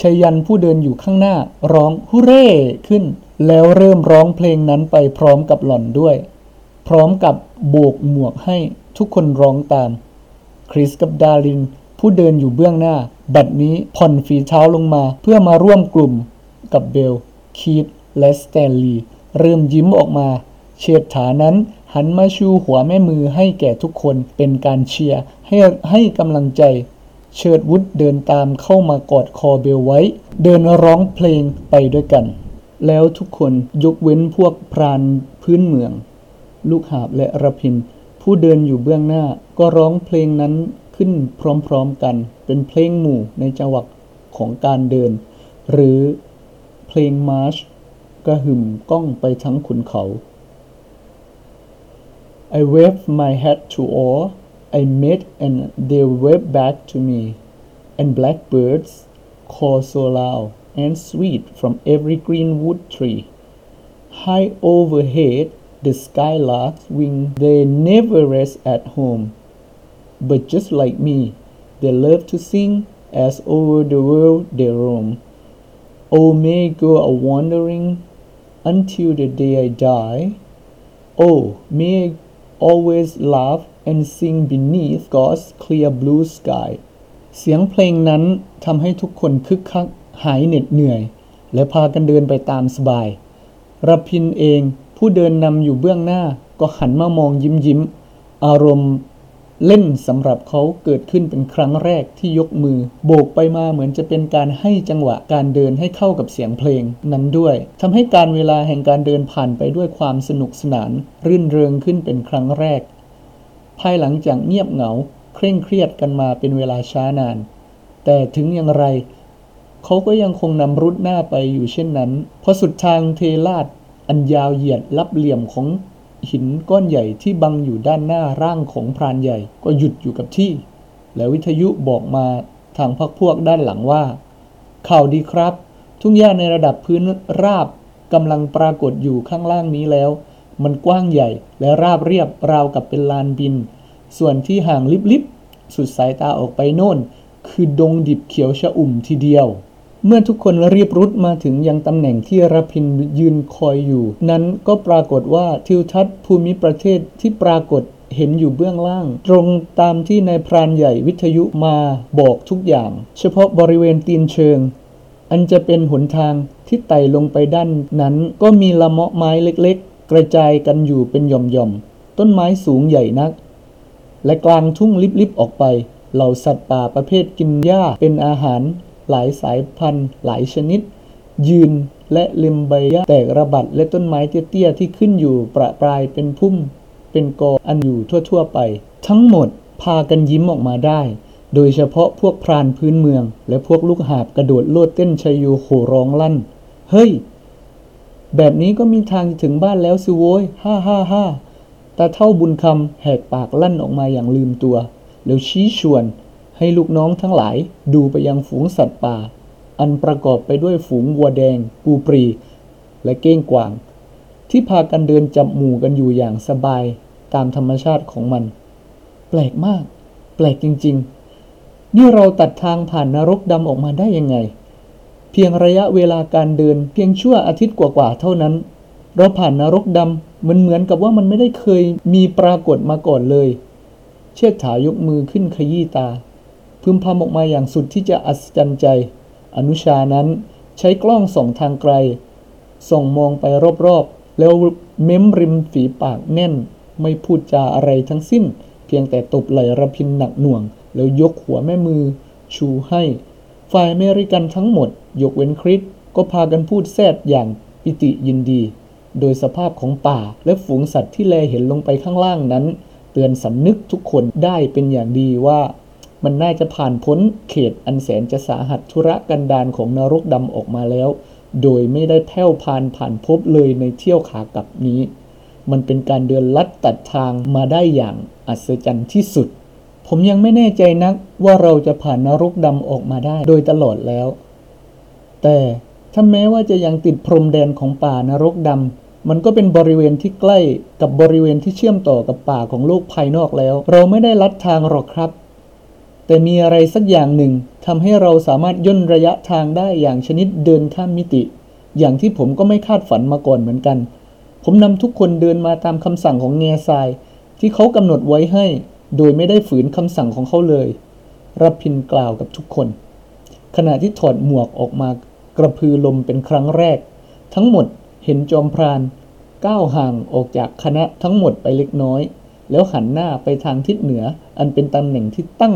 ชยันผู้เดินอยู่ข้างหน้าร้องฮุเร่ขึ้น แล้วเริ่มร้องเพลงนั้นไปพร้อมกับหล่อนด้วย พร้อมกับโบกหมวกให้ทุกคนร้องตาม คริสกับดาริน ผู้เดินอยู่เบื้องหน้า บัดนี้ผ่อนฝีเท้าลงมาเพื่อมาร่วมกลุ่มกับเบล คีตและสแตนลีย์เริ่มยิ้มออกมา เชิดฐานั้นหันมาชูหัวแม่มือให้แก่ทุกคนเป็นการเชียร์ให้ให้กำลังใจ เชิดวุฒเดินตามเข้ามากอดคอเบลไว้ เดินร้องเพลงไปด้วยกัน แล้วทุกคนยกเว้นพวกพรานพื้นเมือง ลูกหาบและระพิน ผู้เดินอยู่เบื้องหน้าก็ร้องเพลงนั้นขึ้นพร้อมๆกัน เป็นเพลงหมู่ในจังหวะของการเดิน หรือเพลงมาร์ชกระหึ่มก้องไปทั้งขุนเขา I waved my hat to all I met and they waved back to me. And blackbirds call so loud and sweet from every greenwood tree. High overhead the skylarks wing. They never rest at home. But just like me they love to sing as over the world they roam. Oh may go a wandering until the day I die? Oh may I always laugh and sing beneath God's clear blue sky เสียงเพลงนั้นทำให้ทุกคนคึกคักหายเหน็ดเหนื่อย และพากันเดินไปตามสบายรพินเองผู้เดินนำอยู่เบื้องหน้าก็หันมามองยิ้มยิ้ม อารมณ์เล่นสำหรับเขาเกิดขึ้นเป็นครั้งแรกที่ยกมือ โบกไปมาเหมือนจะเป็นการให้จังหวะการเดินให้เข้ากับเสียงเพลงนั้นด้วยทำให้การเวลาแห่งการเดินผ่านไปด้วยความสนุกสนาน รื่นเริงขึ้นเป็นครั้งแรก ภายหลังจากเงียบเหงา เคร่งเครียดกันมาเป็นเวลาช้านาน แต่ถึงอย่างไรเขาก็ยังคงนำรุดหน้าไปอยู่เช่นนั้นพอสุดทางเทลาดอันยาวเหยียดลับเหลี่ยมของหินก้อนใหญ่ที่บังอยู่ด้านหน้าร่างของพรานใหญ่ ก็หยุดอยู่กับที่ แล้ววิทยุบอกมาทางพักพวกด้านหลังว่า ข่าวดีครับ ทุ่งหญ้าในระดับพื้นราบกำลังปรากฏอยู่ข้างล่างนี้แล้ว มันกว้างใหญ่และราบเรียบราวกับเป็นลานบิน ส่วนที่ห่างลิบๆ สุดสายตาออกไปโน่น คือดงดิบเขียวชะอุ่มทีเดียว เมื่อทุกคนรีบรุดมาถึงยังตำแหน่งที่รพินยืนคอยอยู่ นั้นก็ปรากฏว่าทิวทัศน์ภูมิประเทศที่ปรากฏเห็นอยู่เบื้องล่าง ตรงตามที่นายพรานใหญ่วิทยุมาบอกทุกอย่าง เฉพาะบริเวณตีนเชิง อันจะเป็นหนทางที่ไต่ลงไปด้านนั้นก็มีละเมาะไม้เล็ก กระจายกันอยู่เป็นหย่อมๆ ต้นไม้สูงใหญ่นัก และกลางทุ่งลิบๆออกไป เหล่าสัตว์ป่าประเภทกินหญ้าเป็นอาหาร หลายสายพันธุ์ หลายชนิด ยืนและเล็มใบหญ้าแตกระบัดและต้นไม้เตี้ยๆที่ขึ้นอยู่ประปรายเป็นพุ่ม เป็นกออันอยู่ทั่วๆไป ทั้งหมดพากันยิ้มออกมาได้ โดยเฉพาะพวกพรานพื้นเมือง และพวกลูกหาบกระโดดโลดเต้นชัยโยโห่ร้องลั่น เฮ้ย แบบนี้ก็มีทางถึงบ้านแล้วสิโว้ยฮ่าฮ่าฮ่าตาเท่าบุญคำแหกปากลั่นออกมาอย่างลืมตัว แล้วชี้ชวน ให้ลูกน้องทั้งหลายดูไปยังฝูงสัตว์ป่า อันประกอบไปด้วยฝูงวัวแดงกูปรี และเก้งกวาง ที่พากันเดินจับหมู่กันอยู่อย่างสบายตามธรรมชาติของมัน แปลกมาก แปลกจริง ๆ นี่เราตัดทางผ่านนรกดำออกมาได้ยังไง เพียงระยะเวลาการเดิน เพียงชั่วอาทิตย์กว่าๆเท่านั้น เราผ่านนรกดำมันเหมือนกับว่ามันไม่ได้เคยมีปรากฏมาก่อนเลย เชิดถายกมือขึ้นขยี้ตา พึมพำออกมาอย่างสุดที่จะอัศจรรย์ใจ อนุชานั้นใช้กล้องส่องทางไกล ส่องมองไปรอบๆ แล้วเม้มริมฝีปากแน่น ไม่พูดจาอะไรทั้งสิ้น เพียงแต่ตบไหล่ระพินหนักหน่วง แล้วยกหัวแม่มือ ชูให้ ฝ่ายอเมริกันทั้งหมด ยกเว้นคริสก็พากันพูดแซดอย่างปิติยินดี โดยสภาพของป่าและฝูงสัตว์ที่แลเห็นลงไปข้างล่างนั้น เตือนสำนึกทุกคนได้เป็นอย่างดีว่า มันน่าจะผ่านพ้นเขตอันแสนจะสาหัสธุระกันดารของนรกดำออกมาแล้ว โดยไม่ได้แผ่วพานผ่านพบเลยในเที่ยวขากลับนี้ มันเป็นการเดินลัดตัดทางมาได้อย่างอัศจรรย์ที่สุด ผมยังไม่แน่ใจนักว่าเราจะผ่านนรกดำออกมาได้โดยตลอดแล้ว แต่ถ้าแม้ว่าจะยังติดพรมแดนของป่านรกดำมันก็เป็นบริเวณที่ใกล้กับบริเวณที่เชื่อมต่อกับป่าของโลกภายนอกแล้ว เราไม่ได้ลัดทางหรอกครับ แต่มีอะไรสักอย่างหนึ่งทำให้เราสามารถย่นระยะทางได้อย่างชนิดเดินข้ามมิติ อย่างที่ผมก็ไม่คาดฝันมาก่อนเหมือนกัน ผมนำทุกคนเดินมาตามคำสั่งของเงซาย ที่เขากำหนดไว้ให้ โดยไม่ได้ฝืนคำสั่งของเขาเลยรับพินกล่าวกับทุกคน ขณะที่ถอดหมวกออกมากระพือลมเป็นครั้งแรก ทั้งหมดเห็นจอมพรานก้าวห่างออกจากคณะทั้งหมดไปเล็กน้อย แล้วหันหน้าไปทางทิศเหนือ อันเป็นตำแหน่งที่ตั้ง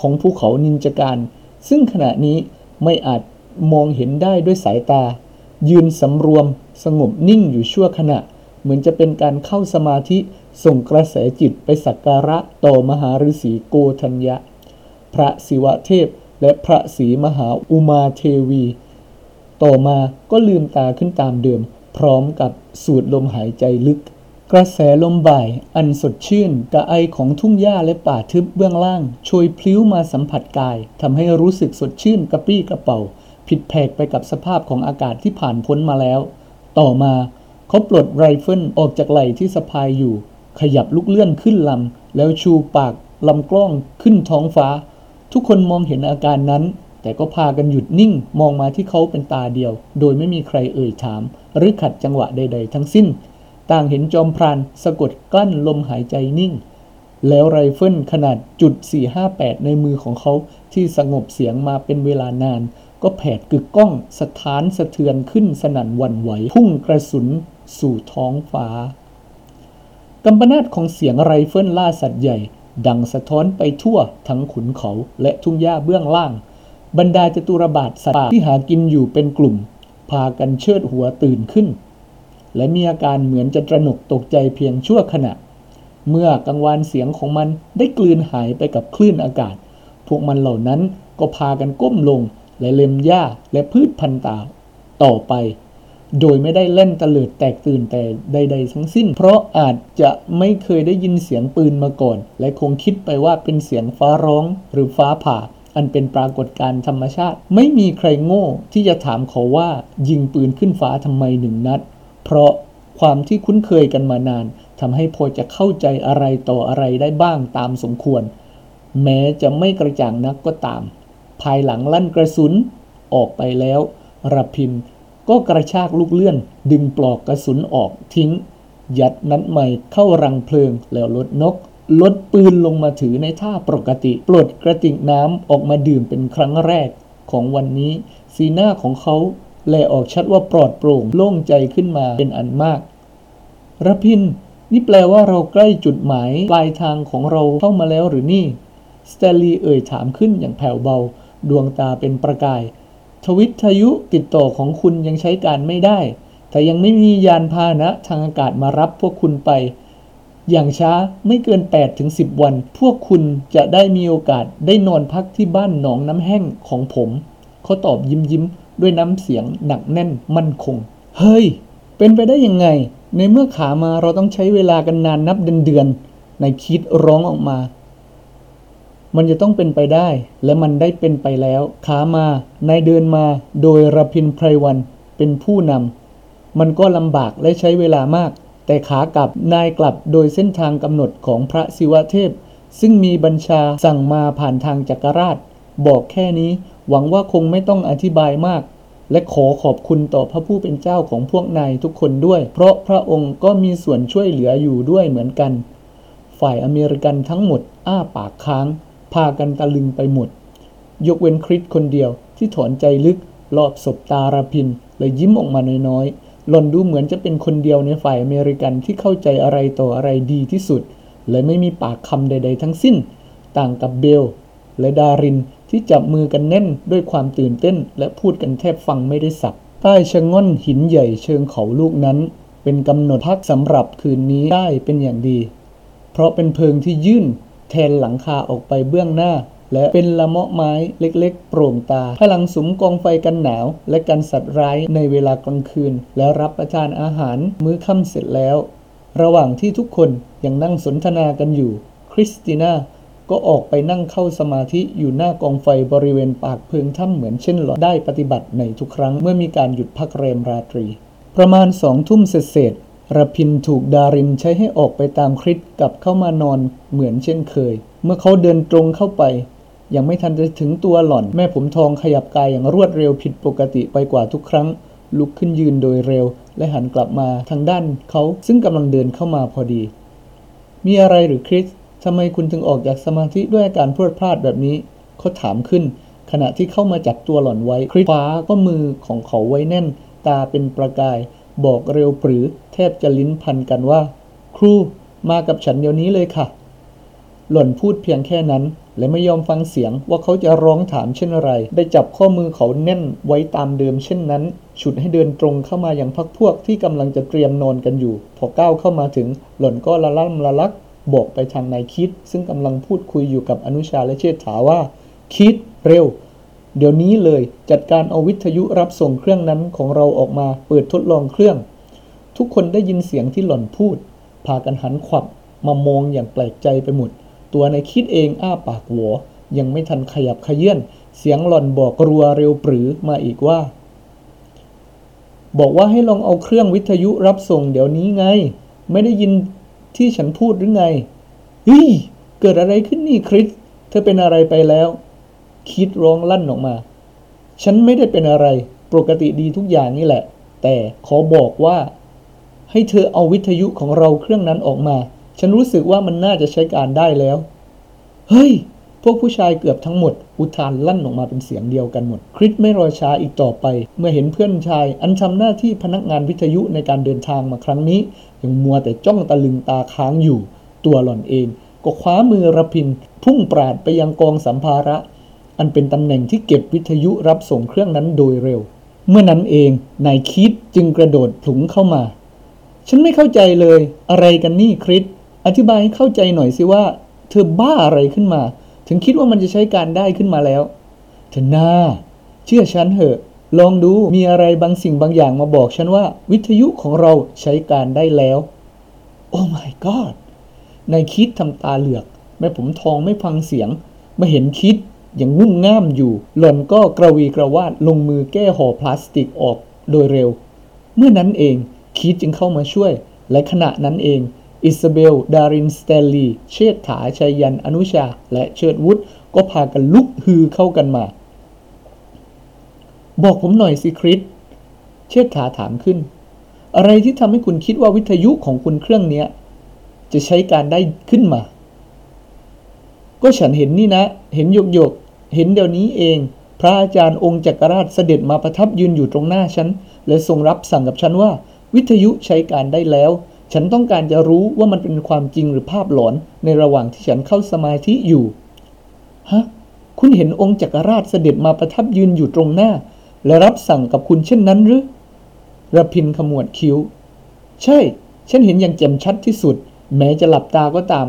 ของภูเขานินจการ ซึ่งขณะนี้ไม่อาจมองเห็นได้ด้วยสายตา ยืนสำรวมสงบนิ่งอยู่ชั่วขณะ เหมือนจะเป็นการเข้าสมาธิ ส่งกระแสจิตไปสักการะต่อมหาฤาษีโกธัญญะ พระศิวะเทพและพระศรีมหาอุมาเทวี ต่อมาก็ลืมตาขึ้นตามเดิม พร้อมกับสูดลมหายใจลึก กระแสลมบ่ายอันสดชื่นกระไอของทุ่งหญ้าและป่าทึบเบื้องล่างโชยพลิ้วมาสัมผัสกายทำให้รู้สึกสดชื่นกระปรี้กระเปร่า ผิดแผกไปกับสภาพของอากาศที่ผ่านพ้นมาแล้ว ต่อมาเขาปลดไรเฟิลออกจากไหล่ที่สะพายอยู่ ขยับลูกเลื่อนขึ้นลำ แล้วชูปากลำกล้องขึ้นท้องฟ้า ทุกคนมองเห็นอาการนั้น แต่ก็พากันหยุดนิ่งมองมาที่เขาเป็นตาเดียว โดยไม่มีใครเอ่ยถาม หรือขัดจังหวะใด ๆ ทั้งสิ้น ต่างเห็นจอมพรานสะกดกลั้นลมหายใจนิ่ง แล้วไรเฟิลขนาดจุด458 ในมือของเขาที่สงบเสียงมาเป็นเวลานาน ก็แผดกึกก้องสะท้านสะเทือนขึ้นสนั่นหวั่นไหวพุ่งกระสุนสู่ท้องฟ้า กัมปนาทของเสียงไรเฟิลล่าสัตว์ใหญ่ ดังสะท้อนไปทั่วทั้งขุนเขาและทุ่งหญ้าเบื้องล่าง บรรดาจตุรบาทสัตว์ป่าที่หากินอยู่เป็นกลุ่ม พากันเชิดหัวตื่นขึ้น และมีอาการเหมือนจะตระหนกตกใจเพียงชั่วขณะ เมื่อกังวานเสียงของมันได้กลืนหายไปกับคลื่นอากาศ พวกมันเหล่านั้นก็พากันก้มลงและเล็มหญ้าและพืชพันธุ์ต่าต่อไป โดยไม่ได้เล่นตะเลิดแตกตื่นแต่ใด ๆ ทั้งสิ้น เพราะอาจจะไม่เคยได้ยินเสียงปืนมาก่อน และคงคิดไปว่าเป็นเสียงฟ้าร้องหรือฟ้าผ่า อันเป็นปรากฏการณ์ธรรมชาติ ไม่มีใครโง่ที่จะถามเขาว่ายิงปืนขึ้นฟ้าทำไมหนึ่งนัด เพราะความที่คุ้นเคยกันมานานทำให้พอจะเข้าใจอะไรต่ออะไรได้บ้างตามสมควร แม้จะไม่กระจ่างนักก็ตาม ภายหลังลั่นกระสุน ออกไปแล้วรพิน ก็กระชากลูกเลื่อน ดึงปลอกกระสุนออกทิ้ง ยัดนัดใหม่เข้ารังเพลิงแล้วลดนก ลดปืนลงมาถือในท่าปกติ ปลดกระติกน้ำออกมาดื่มเป็นครั้งแรกของวันนี้ สีหน้าของเขาแลออกชัดว่าปลอดโปร่งโล่งใจขึ้นมาเป็นอันมากรพิน นี่แปลว่าเราใกล้จุดหมายปลายทางของเราเข้ามาแล้วหรือนี่สเตลลีเอ่ยถามขึ้นอย่างแผ่วเบา ดวงตาเป็นประกาย ทวิทยุติดต่อของคุณยังใช้การไม่ได้ แต่ยังไม่มียานพาหนะทางอากาศมารับพวกคุณไป อย่างช้าไม่เกิน8ถึง10วัน พวกคุณจะได้มีโอกาสได้นอนพักที่บ้านหนองน้ำแห้งของผม เขาตอบยิ้มยิ้มด้วยน้ำเสียงหนักแน่นมั่นคง เฮ้ย เป็นไปได้ยังไง ในเมื่อขามาเราต้องใช้เวลากันนานนับเดือนๆในคิดร้องออกมา มันจะต้องเป็นไปได้ และมันได้เป็นไปแล้วขามา นายเดินมาโดยรพินไพรวันเป็นผู้นำมันก็ลำบากและใช้เวลามาก แต่ขากลับนายกลับโดยเส้นทางกำหนดของพระศิวเทพ ซึ่งมีบัญชาสั่งมาผ่านทางจักรราช บอกแค่นี้หวังว่าคงไม่ต้องอธิบายมาก และขอขอบคุณต่อพระผู้เป็นเจ้าของพวกนายทุกคนด้วย เพราะพระองค์ก็มีส่วนช่วยเหลืออยู่ด้วยเหมือนกัน ฝ่ายอเมริกันทั้งหมดอ้าปากค้าง พากันตะลึงไปหมด ยกเว้นคริสคนเดียวที่ถอนใจลึกรอบศพตาราพินและยิ้มออกมาน้อยๆ หล่อนดูเหมือนจะเป็นคนเดียวในฝ่ายอเมริกันที่เข้าใจอะไรต่ออะไรดีที่สุดและไม่มีปากคำใด ๆ ทั้งสิ้น ต่างกับเบล และดารินที่จับมือกันแน่นด้วยความตื่นเต้น และพูดกันแทบฟังไม่ได้สับใต้ชะง่อนหินใหญ่เชิงเขาลูกนั้น เป็นกำหนดพักสำหรับคืนนี้ได้เป็นอย่างดี เพราะเป็นเพิงที่ยื่น แทนหลังคาออกไปเบื้องหน้า และเป็นละเมาะไม้เล็กๆ โปร่งตา พลังสุมกองไฟกันหนาว และกันสัตว์ร้ายในเวลากลางคืน แล้วรับประทานอาหารมื้อค่ำเสร็จแล้ว ระหว่างที่ทุกคนยังนั่งสนทนากันอยู่ คริสติน่าก็ออกไปนั่งเข้าสมาธิอยู่หน้ากองไฟบริเวณปากเพิงถ้ำเหมือนเช่นหลอดได้ปฏิบัติในทุกครั้งเมื่อมีการหยุดพักแรมราตรี ประมาณสองทุ่มเศษ ระพินถูกดารินใช้ให้ออกไปตามคริสกลับเข้ามานอนเหมือนเช่นเคย เมื่อเขาเดินตรงเข้าไป ยังไม่ทันจะถึงตัวหล่อน แม่ผมทองขยับกายอย่างรวดเร็วผิดปกติไปกว่าทุกครั้ง ลุกขึ้นยืนโดยเร็ว และหันกลับมาทางด้านเขาซึ่งกำลังเดินเข้ามาพอดี มีอะไรหรือคริสทำไมคุณถึงออกจากสมาธิด้วยอาการพรวดพลาดแบบนี้เขาถามขึ้น ขณะที่เข้ามาจับตัวหล่อนไว้คริสคว้าก็มือของเขาไว้แน่น ตาเป็นประกาย บอกเร็วปรือแทบจะลิ้นพันกันว่า ครูมากับฉันเดี๋ยวนี้เลยค่ะ หล่อนพูดเพียงแค่นั้น และไม่ยอมฟังเสียงว่าเขาจะร้องถามเช่นไร ได้จับข้อมือเขาแน่นไว้ตามเดิมเช่นนั้น ฉุดให้เดินตรงเข้ามาอย่างพักพวกที่กำลังจะเตรียมนอนกันอยู่ พอก้าวเข้ามาถึง หล่อนก็ละล่ำละลักบอกไปทางนายคิด ซึ่งกำลังพูดคุยอยู่กับอนุชาและเชษฐาว่า คิดเร็ว เดี๋ยวนี้เลยจัดการเอาวิทยุรับส่งเครื่องนั้นของเราออกมาเปิดทดลองเครื่อง ทุกคนได้ยินเสียงที่หล่อนพูด พากันหันขวับมามองอย่างแปลกใจไปหมด ตัวในคิดเองอ้าปากหัว ยังไม่ทันขยับขยื่นเสียงหล่อนบอกรัวเร็วปรือมาอีกว่า บอกว่าให้ลองเอาเครื่องวิทยุรับส่งเดี๋ยวนี้ไง ไม่ได้ยินที่ฉันพูดหรือไงเฮ้ยเกิดอะไรขึ้นนี่คริสเธอเป็นอะไรไปแล้ว คิดร้องลั่นออกมา ฉันไม่ได้เป็นอะไร ปกติดีทุกอย่างนี่แหละ แต่ขอบอกว่า ให้เธอเอาวิทยุของเราเครื่องนั้นออกมา ฉันรู้สึกว่ามันน่าจะใช้การได้แล้ว เฮ้ย พวกผู้ชายเกือบทั้งหมด อุทานลั่นออกมาเป็นเสียงเดียวกันหมด คริสไม่รอช้าอีกต่อไป เมื่อเห็นเพื่อนชาย อันทำหน้าที่พนักงานวิทยุในการเดินทางมาครั้งนี้ยังมัวแต่จ้องตะลึงตาค้างอยู่ ตัวหล่อนเองก็คว้ามือระพิน พุ่งปราดไปยังกองสัมภาระ อันเป็นตำแหน่งที่เก็บวิทยุรับส่งเครื่องนั้นโดยเร็ว เมื่อนั้นเองนายคิดจึงกระโดดผลุงเข้ามา ฉันไม่เข้าใจเลย อะไรกันนี่คริสอธิบายให้เข้าใจหน่อยสิว่า เธอบ้าอะไรขึ้นมา ถึงคิดว่ามันจะใช้การได้ขึ้นมาแล้วเธอหน้า เชื่อฉันเถอะลองดูมีอะไรบางสิ่งบางอย่างมาบอกฉันว่า วิทยุของเราใช้การได้แล้ว โอ้ my god นายคิดทำตาเหลือก แม่ผมทองไม่ฟังเสียงเมื่อเห็นคีธ ย่างงุ่มง่ามอยู่ หล่อนก็กระวีกระวาดลงมือแก้ห่อพลาสติกออกโดยเร็ว เมื่อนั้นเองคีธจึงเข้ามาช่วย และขณะนั้นเอง อิซาเบล ดารินสเตลลีเชษฐาไชยยันต์ อนุชา และเชิดวุธก็พากันลุกฮือเข้ากันมา บอกผมหน่อยสิคริสเชษฐาถามขึ้น อะไรที่ทำให้คุณคิดว่าวิทยุของคุณเครื่องเนี้ยจะใช้การได้ขึ้นมา ก็ฉันเห็นนี่นะ เห็นหยกหยก เห็นเดี๋ยวนี้เอง พระอาจารย์องค์จักรราชเสด็จมาประทับยืนอยู่ตรงหน้าฉัน และทรงรับสั่งกับฉันว่า วิทยุใช้การได้แล้ว ฉันต้องการจะรู้ว่ามันเป็นความจริงหรือภาพหลอนในระหว่างที่ฉันเข้าสมาธิอยู่ ฮะ คุณเห็นองค์จักรราชเสด็จมาประทับยืนอยู่ตรงหน้า และรับสั่งกับคุณเช่นนั้นหรือระพินขมวดคิ้ว ใช่ ฉันเห็นอย่างแจ่มชัดที่สุด แม้จะหลับตาก็ตาม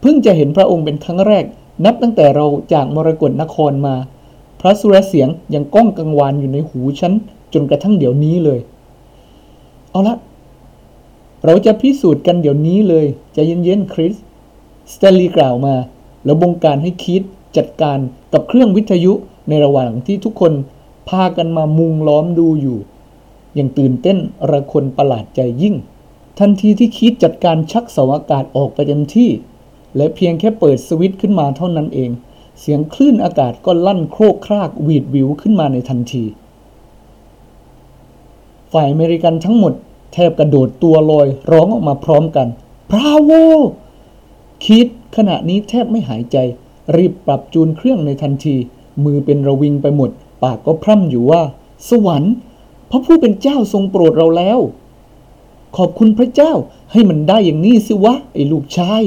เพิ่งจะเห็นพระองค์เป็นครั้งแรก นับตั้งแต่เราจากมรกรนครมา พระสุรเสียงยังก้องกังวานอยู่ในหูฉัน จนกระทั่งเดี๋ยวนี้เลย เอาละ เราจะพิสูจน์กันเดี๋ยวนี้เลยจะเย็นๆคริสสเตลลีกล่าวมา แล้วบงการให้คิดจัดการกับเครื่องวิทยุในระหว่างที่ทุกคนพากันมามุงล้อมดูอยู่อย่างตื่นเต้นระคนประหลาดใจยิ่ง ทันทีที่คิดจัดการชักเสาอากาศออกไปเต็มที่ และเพียงแค่เปิดสวิตช์ขึ้นมาเท่านั้นเอง เสียงคลื่นอากาศก็ลั่นโครกครากหวีดวิวขึ้นมาในทันที ฝ่ายอเมริกันทั้งหมด แทบกระโดดตัวลอยร้องออกมาพร้อมกันบราโวคิดขณะนี้แทบไม่หายใจ รีบปรับจูนเครื่องในทันที มือเป็นระวิงไปหมด ปากก็พร่ำอยู่ว่า สวรรค์พระผู้เป็นเจ้าทรงโปรดเราแล้ว ขอบคุณพระเจ้าให้มันได้อย่างนี้สิวะ ไอ้ลูกชาย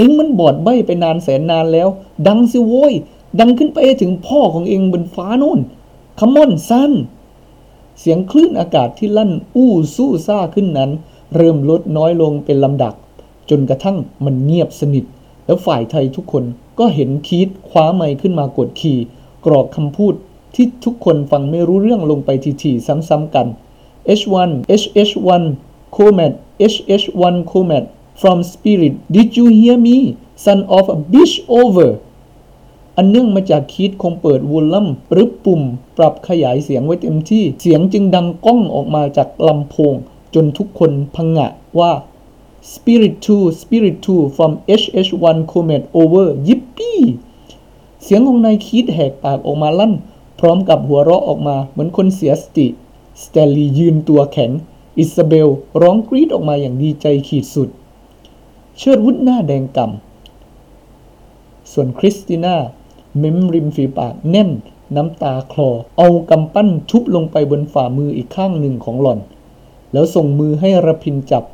เองมันบอดใบไปนานแสนนานแล้ว ดังสิโว้ย ดังขึ้นไปถึงพ่อของเองบนฟ้าโน่นขมอนสั้น เสียงคลื่นอากาศที่ลั่นอู้สู้ซ่าขึ้นนั้น เริ่มลดน้อยลงเป็นลำดับจนกระทั่งมันเงียบสนิท แล้วฝ่ายไทยทุกคนก็เห็นคีดคว้าไมค์ขึ้นมากดขี่ กรอกคำพูดที่ทุกคนฟังไม่รู้เรื่องลงไปทีๆซ้ำๆกัน H1 HH1 Comet HH1 Comet from Spirit Did you hear me son of a bitch over อันเนื่องมาจากคีธคงเปิด volume หรือปุ่มปรับขยายเสียงไว้เต็มที่ เสียงจึงดังก้องออกมาจากลำโพง จนทุกคนพังงะว่า Spirit 2 Spirit 2 from HH1 Comet over Yippee เสียงของนายคีธแหกปากออกมาลั่น พร้อมกับหัวเราะออกมาเหมือนคนเสียสติ สเตลลียืนตัวแข็ง อิซาเบล ร้องกรี๊ดออกมาอย่างดีใจขีดสุด เชิดวุธหน้าแดงก่ำส่วนคริสติน่าเม้มริมฝีปากแน่น น้ำตาคลอ เอากำปั้นทุบลงไปบนฝ่ามืออีกข้างหนึ่งของหล่อน แล้วส่งมือให้ระพินจับ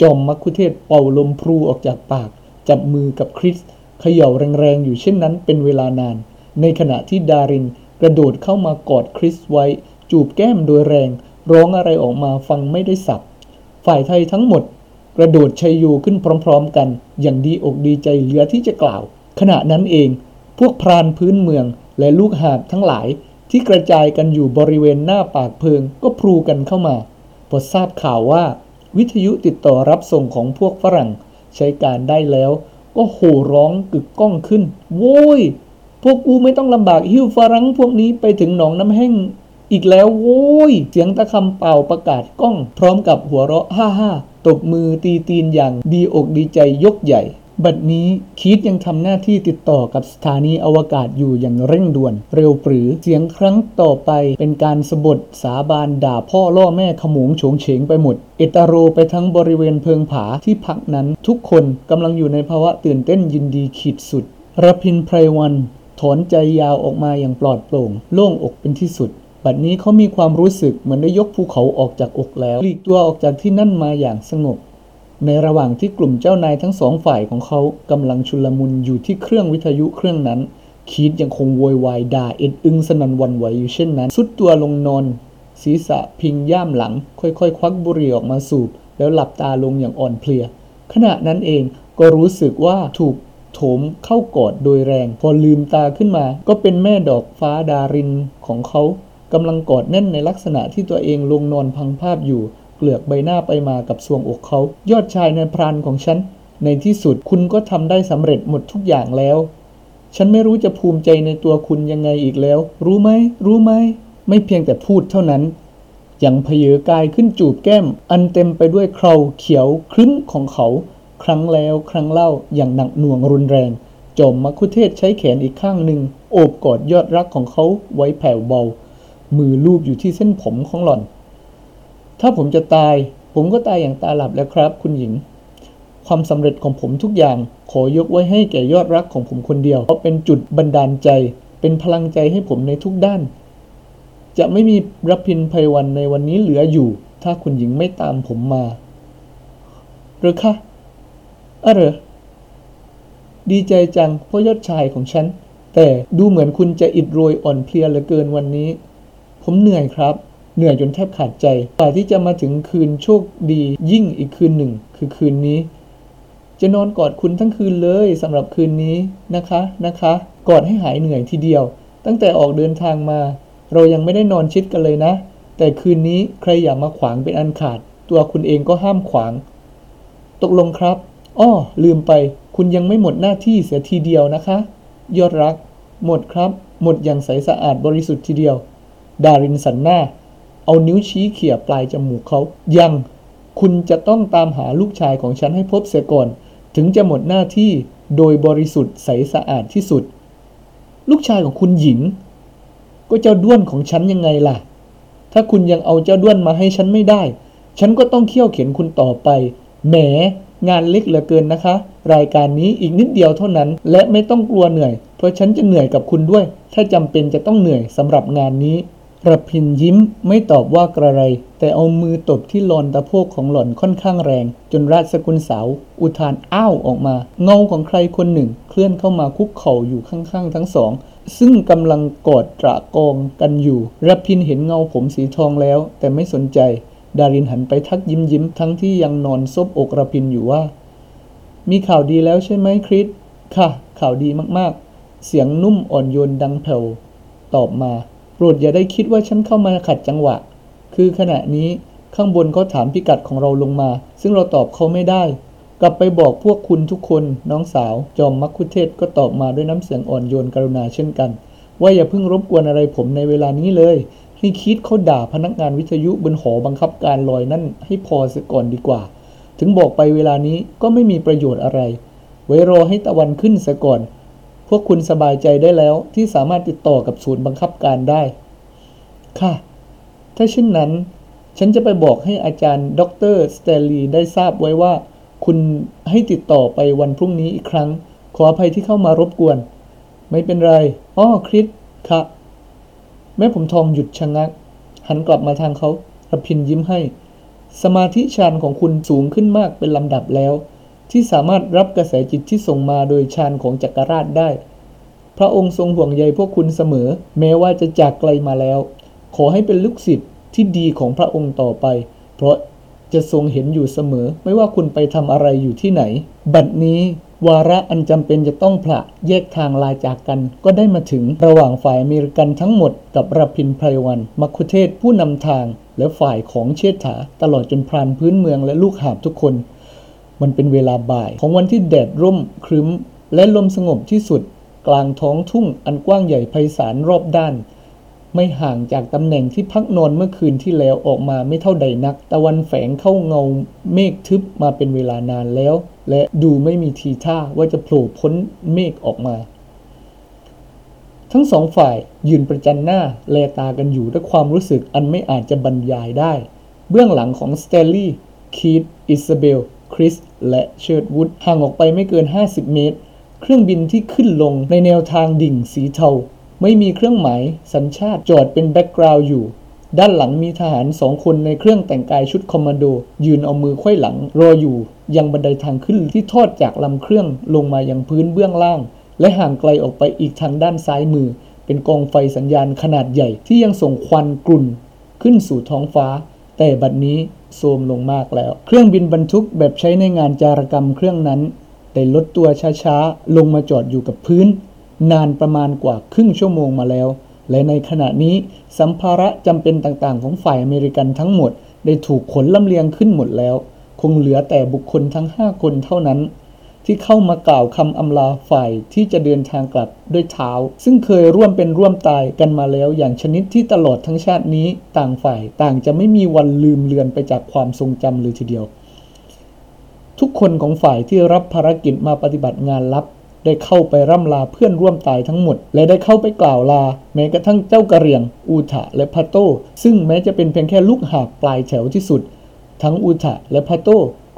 จอมมัคคุเทศก์เป่าลมพรูออกจากปาก จับมือกับคริสเขย่าแรงๆ อยู่เช่นนั้นเป็นเวลานาน ในขณะที่ดารินกระโดดเข้ามากอดคริสไว้ จูบแก้มโดยแรง ร้องอะไรออกมาฟังไม่ได้สับ ฝ่ายไทยทั้งหมด กระโดดชัยโยขึ้นพร้อมๆ กัน อย่างดีอกดีใจเหลือที่จะกล่าว ขณะนั้นเอง พวกพรานพื้นเมืองและลูกหาบทั้งหลายที่กระจายกันอยู่บริเวณหน้าปากเพิงก็พลูกันเข้ามา พอทราบข่าวว่า วิทยุติดต่อรับส่งของพวกฝรั่ง ใช้การได้แล้ว ก็โห่ร้องกึกก้องขึ้น โว้ย พวกกูไม่ต้องลำบากหิ้วฝรั่งพวกนี้ไปถึงหนองน้ำแห้ง อีกแล้วโว้ย เสียงตะคำเป่าประกาศก้อง พร้อมกับหัวเราะฮ่าฮ่าตบมือตีตีนอย่างดีอกดีใจยกใหญ่ บัดนี้คีตยังทำหน้าที่ติดต่อกับสถานีอวกาศอยู่อย่างเร่งด่วน เร็วปรือเสียงครั้งต่อไปเป็นการสบทสาบานด่าพ่อล่อแม่ขมงโฉงเฉงไปหมด เอตโรไปทั้งบริเวณเพิงผาที่พักนั้น ทุกคนกำลังอยู่ในภาวะตื่นเต้นยินดีขีดสุดรพินไพรวัน ถอนใจยาวออกมาอย่างปลอดโปร่ง โล่งอกเป็นที่สุด บัดนี้เขามีความรู้สึกเหมือนได้ยกภูเขาออกจากอกแล้วหลีกตัวออกจากที่นั่นมาอย่างสงบ ในระหว่างที่กลุ่มเจ้านายทั้งสองฝ่ายของเขากำลังชุลมุนอยู่ที่เครื่องวิทยุเครื่องนั้น คีดยังคงโวยวายด่าเอ็ดอึงสนันวันไหวอยู่เช่นนั้น สุดตัวลงนอน ศีรษะพิงย่ามหลัง ค่อยๆ ควักบุหรี่ออกมาสูบ แล้วหลับตาลงอย่างอ่อนเพลีย ขณะนั้นเองก็รู้สึกว่าถูกโถมเข้ากอดโดยแรง พอลืมตาขึ้นมา ก็เป็นแม่ดอกฟ้าดารินของเขา กำลังกอดแน่นในลักษณะที่ตัวเองลงนอนพังภาพอยู่ เกลือกใบหน้าไปมากับสวงอกเขา ยอดชายในพรานของฉัน ในที่สุดคุณก็ทำได้สำเร็จหมดทุกอย่างแล้ว ฉันไม่รู้จะภูมิใจในตัวคุณยังไงอีกแล้ว รู้ไหม รู้ไหม ไม่เพียงแต่พูดเท่านั้น ยังเพเยอกายขึ้นจูบแก้ม อันเต็มไปด้วยเคราเขียวครึ้มของเขา ครั้งแล้วครั้งเล่าอย่างหนักหน่วงรุนแรงจอมมัคคุเทศใช้แขนอีกข้างหนึ่งโอบกอดยอดรักของเขาไว้แผ่วเบา มือลูบอยู่ที่เส้นผมของหล่อน ถ้าผมจะตาย ผมก็ตายอย่างตาหลับแล้วครับ คุณหญิง ความสำเร็จของผมทุกอย่าง ขอยกไว้ให้แก่ยอดรักของผมคนเดียว เพราะเป็นจุดบันดาลใจ เป็นพลังใจให้ผมในทุกด้าน จะไม่มีรับพินภัยวันในวันนี้เหลืออยู่ ถ้าคุณหญิงไม่ตามผมมาหรือคะอะเหรอดีใจจังเพราะยอดชายของฉัน แต่ดูเหมือนคุณจะอิดโรยอ่อนเพลียเหลือเกินวันนี้ ผมเหนื่อยครับ เหนื่อยจนแทบขาดใจกว่าที่จะมาถึงคืนโชคดียิ่งอีกคืนหนึ่ง คือคืนนี้ จะนอนกอดคุณทั้งคืนเลยสำหรับคืนนี้นะคะนะคะ กอดให้หายเหนื่อยทีเดียว ตั้งแต่ออกเดินทางมา เรายังไม่ได้นอนชิดกันเลยนะ แต่คืนนี้ใครอย่ามาขวางเป็นอันขาด ตัวคุณเองก็ห้ามขวาง ตกลงครับอ้อลืมไป คุณยังไม่หมดหน้าที่เสียทีเดียวนะคะ ยอดรัก หมดครับ หมดอย่างใสสะอาดบริสุทธิ์ทีเดียว ดารินสันหน้า เอานิ้วชี้เขี่ยปลายจมูกเขา ยัง คุณจะต้องตามหาลูกชายของฉันให้พบเสียก่อน ถึงจะหมดหน้าที่โดยบริสุทธิ์ใสสะอาดที่สุด ลูกชายของคุณหญิง ก็เจ้าด้วนของฉันยังไงล่ะ ถ้าคุณยังเอาเจ้าด้วนมาให้ฉันไม่ได้ ฉันก็ต้องเคี่ยวเข็นคุณต่อไป แหม งานเล็กเหลือเกินนะคะ รายการนี้อีกนิดเดียวเท่านั้น และไม่ต้องกลัวเหนื่อย เพราะฉันจะเหนื่อยกับคุณด้วย ถ้าจำเป็นจะต้องเหนื่อยสำหรับงานนี้ รพินยิ้มไม่ตอบว่ากระไร แต่เอามือตบที่ลอนตะโพกของหล่อนค่อนข้างแรง จนราชสกุลสาว อุทานอ้าวออกมา เงาของใครคนหนึ่ง เคลื่อนเข้ามาคุกเข่าอยู่ข้างๆ ทั้งสอง ซึ่งกำลังกอดตระกองกันอยู่รพินเห็นเงาผมสีทองแล้ว แต่ไม่สนใจ ดารินหันไปทักยิ้มยิ้มทั้งที่ยังนอนซบอกรพินอยู่ว่า มีข่าวดีแล้วใช่ไหมคริสค่ะ ข่าวดีมากๆ เสียงนุ่มอ่อนโยนดังแผ่วตอบมา โปรดอย่าได้คิดว่าฉันเข้ามาขัดจังหวะ คือขณะนี้ข้างบนเขาถามพิกัดของเราลงมา ซึ่งเราตอบเขาไม่ได้ กลับไปบอกพวกคุณทุกคนน้องสาว จอมมักคุเทศก็ตอบมาด้วยน้ำเสียงอ่อนโยนกรุณาเช่นกัน ว่าอย่าเพิ่งรบกวนอะไรผมในเวลานี้เลย ให้คิดเขาด่าพนักงานวิทยุบนหอบังคับการลอยนั่นให้พอเสียก่อนดีกว่า ถึงบอกไปเวลานี้ก็ไม่มีประโยชน์อะไร ไว้รอให้ตะวันขึ้นเสียก่อน พวกคุณสบายใจได้แล้วที่สามารถติดต่อกับศูนย์บังคับการได้ ค่ะ ถ้าเช่นนั้น ฉันจะไปบอกให้อาจารย์ ดรสเตลลีได้ทราบไว้ว่า คุณให้ติดต่อไปวันพรุ่งนี้อีกครั้ง ขออภัยที่เข้ามารบกวน ไม่เป็นไร อ้อ คริส ค่ะ แม่ผมทองหยุดชะงัก หันกลับมาทางเขาระพินยิ้มให้ สมาธิฌานของคุณสูงขึ้นมากเป็นลำดับแล้ว ที่สามารถรับกระแสจิตที่ส่งมาโดยฌานของจักรราชได้ พระองค์ทรงห่วงใยพวกคุณเสมอ แม้ว่าจะจากไกลมาแล้ว ขอให้เป็นลูกศิษย์ที่ดีของพระองค์ต่อไป เพราะจะทรงเห็นอยู่เสมอ ไม่ว่าคุณไปทำอะไรอยู่ที่ไหน บัดนี้วาระอันจำเป็นจะต้องผละแยกทางลาจากกัน ก็ได้มาถึงระหว่างฝ่ายอเมริกันทั้งหมดกับรพินไพรวันมัคคุเทศผู้นำทาง และฝ่ายของเชษฐาตลอดจนพรานพื้นเมืองและลูกหาบทุกคน มันเป็นเวลาบ่าย ของวันที่แดดร่มครึ้ม และลมสงบที่สุด กลางท้องทุ่งอันกว้างใหญ่ไพศาลรอบด้าน ไม่ห่างจากตำแหน่งที่พักนอนเมื่อคืนที่แล้วออกมาไม่เท่าใดนัก ตะวันแฝงเข้าเงาเมฆทึบมาเป็นเวลานานแล้ว และดูไม่มีทีท่าว่าจะโผล่พ้นเมฆออกมา ทั้งสองฝ่ายยืนประจันหน้าแลตากันอยู่ด้วยความรู้สึกอันไม่อาจจะบรรยายได้ เบื้องหลังของสเตลลี่ คีธอิซาเบล คริส และเชิดวุธห่างออกไปไม่เกิน 50 เมตร เครื่องบินที่ขึ้นลงในแนวทางดิ่งสีเทา ไม่มีเครื่องหมายสัญชาติจอดเป็น background อยู่ ด้านหลังมีทหารสองคนในเครื่องแต่งกายชุดคอมมานโด ยืนเอามือไขว้หลังรออยู่ ยังบันไดทางขึ้นที่ทอดจากลำเครื่องลงมายังพื้นเบื้องล่าง และห่างไกลออกไปอีกทางด้านซ้ายมือ เป็นกองไฟสัญญาณขนาดใหญ่ที่ยังส่งควันกรุ่น ขึ้นสู่ท้องฟ้า แต่บัดนี้ โทรมลงมากแล้ว เครื่องบินบรรทุกแบบใช้ในงานจารกรรมเครื่องนั้นได้ลดตัวช้าๆ ลงมาจอดอยู่กับพื้น นานประมาณกว่าครึ่งชั่วโมงมาแล้ว และในขณะนี้สัมภาระจำเป็นต่างๆ ของฝ่ายอเมริกันทั้งหมด ได้ถูกขนลำเลียงขึ้นหมดแล้ว คงเหลือแต่บุคคลทั้ง 5 คนเท่านั้น ที่เข้ามากล่าวคำอำลาฝ่ายที่จะเดินทางกลับด้วยเท้า ซึ่งเคยร่วมเป็นร่วมตายกันมาแล้ว อย่างชนิดที่ตลอดทั้งชาตินี้ต่างฝ่ายต่างจะไม่มีวันลืมเลือนไปจากความทรงจำเลยทีเดียว ทุกคนของฝ่ายที่รับภารกิจมาปฏิบัติงานลับ ได้เข้าไปร่ำลาเพื่อนร่วมตายทั้งหมด และได้เข้าไปกล่าวลา แม้กระทั่งเจ้ากระเรียง อูทะและพัตโต ซึ่งแม้จะเป็นเพียงแค่ลูกหาบปลายแถวที่สุด ทั้งอูทะและพัตโต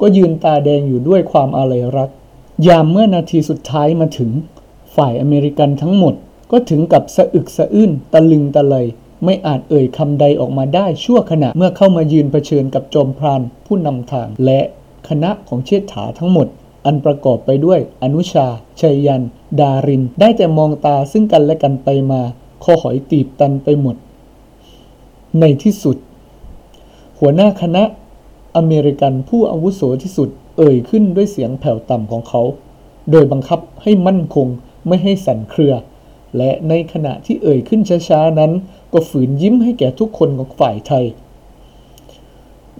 ก็ยืนตาแดงอยู่ด้วยความอาลัยรัก ยามเมื่อนาทีสุดท้ายมาถึง ฝ่ายอเมริกันทั้งหมดก็ถึงกับสะอึกสะอื้นตะลึงตะเลย ไม่อาจเอ่ยคำใดออกมาได้ชั่วขณะเมื่อเข้ามายืนเผชิญกับจอมพรานผู้นำทาง และคณะของเชษฐาทั้งหมด อันประกอบไปด้วยอนุชา ชัยยัน ดาริน ได้แต่มองตาซึ่งกันและกันไปมาคอหอยตีบตันไปหมด ในที่สุด หัวหน้าคณะอเมริกันผู้อาวุโสที่สุด เอ่ยขึ้นด้วยเสียงแผ่วต่ำของเขา โดยบังคับให้มั่นคงไม่ให้สั่นเครือ และในขณะที่เอ่ยขึ้นช้าๆนั้น ก็ฝืนยิ้มให้แก่ทุกคนของฝ่ายไทย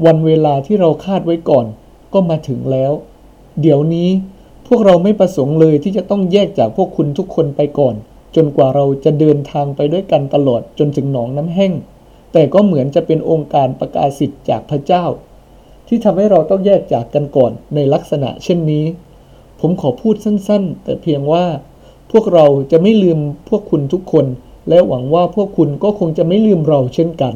วันเวลาที่เราคาดไว้ก่อนก็มาถึงแล้ว เดี๋ยวนี้พวกเราไม่ประสงค์เลยที่จะต้องแยกจากพวกคุณทุกคนไปก่อน จนกว่าเราจะเดินทางไปด้วยกันตลอดจนถึงหนองน้ำแห้ง แต่ก็เหมือนจะเป็นองค์การประกาศสิทธิ์จากพระเจ้า ที่ทำให้เราต้องแยกจากกันก่อนในลักษณะเช่นนี้ ผมขอพูดสั้นๆ แต่เพียงว่า พวกเราจะไม่ลืมพวกคุณทุกคน และหวังว่าพวกคุณก็คงจะไม่ลืมเราเช่นกัน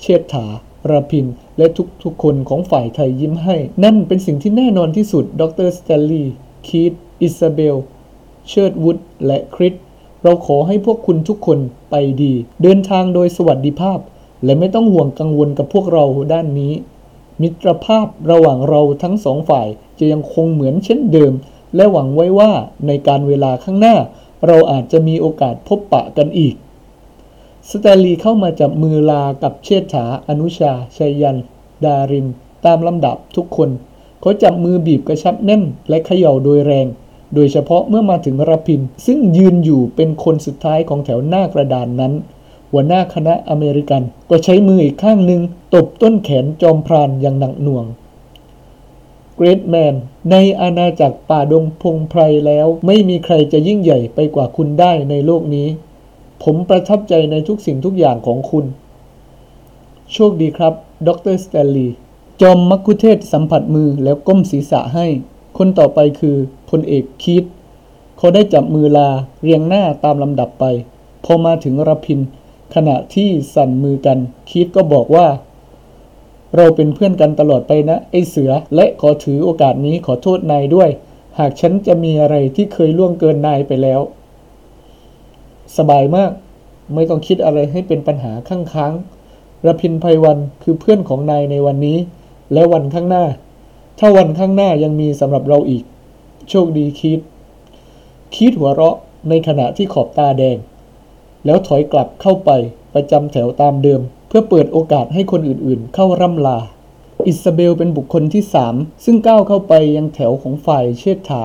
เชษฐาระพิน และทุกๆ คนของฝ่ายไทยยิ้มให้ นั่นเป็นสิ่งที่แน่นอนที่สุด ดรสเตลลีคีตอิซาเบล เชิร์ดวูด และคริส เราขอให้พวกคุณทุกคนไปดี เดินทางโดยสวัสดิภาพ และไม่ต้องห่วงกังวลกับพวกเราด้านนี้ มิตรภาพระหว่างเราทั้งสองฝ่ายจะยังคงเหมือนเช่นเดิม และหวังไว้ว่าในการเวลาข้างหน้า เราอาจจะมีโอกาสพบปะกันอีก สแตนลีเข้ามาจับมือลากับเชษฐา อนุชา ชัยยัน ดาริน ตามลำดับทุกคน เขาจับมือบีบกระชับแน่น และเขย่าโดยแรง โดยเฉพาะเมื่อมาถึงรพิน ซึ่งยืนอยู่เป็นคนสุดท้ายของแถวหน้ากระดานนั้น หัวหน้าคณะอเมริกันก็ใช้มืออีกข้างหนึ่งตบต้นแขนจอมพรานอย่างหนักหน่วง เกรทแมน ในอาณาจักรป่าดงพงไพรแล้วไม่มีใครจะยิ่งใหญ่ไปกว่าคุณได้ในโลกนี้ ผมประทับใจในทุกสิ่งทุกอย่างของคุณ โชคดีครับ ดรสแตนลีย์จอมมักคุเทศสัมผัสมือแล้วก้มศีรษะให้ คนต่อไปคือพลเอกคีตเขาได้จับมือลาเรียงหน้าตามลำดับไป พอมาถึงรพิน ขณะที่สั่นมือกันคีตก็บอกว่า เราเป็นเพื่อนกันตลอดไปนะไอเสือและขอถือโอกาสนี้ขอโทษนายด้วย หากฉันจะมีอะไรที่เคยล่วงเกินนายไปแล้ว สบายมาก ไม่ต้องคิดอะไรให้เป็นปัญหาข้างค้างระพินภัยวันคือเพื่อนของนายในวันนี้ และวันข้างหน้า ถ้าวันข้างหน้ายังมีสำหรับเราอีก โชคดีคิดคิดหัวเราะในขณะที่ขอบตาแดง แล้วถอยกลับเข้าไปประจำแถวตามเดิม เพื่อเปิดโอกาสให้คนอื่นๆ เข้าร่ำลา อิซาเบลเป็นบุคคลที่สามซึ่งก้าวเข้าไปยังแถวของฝ่ายเชิดถา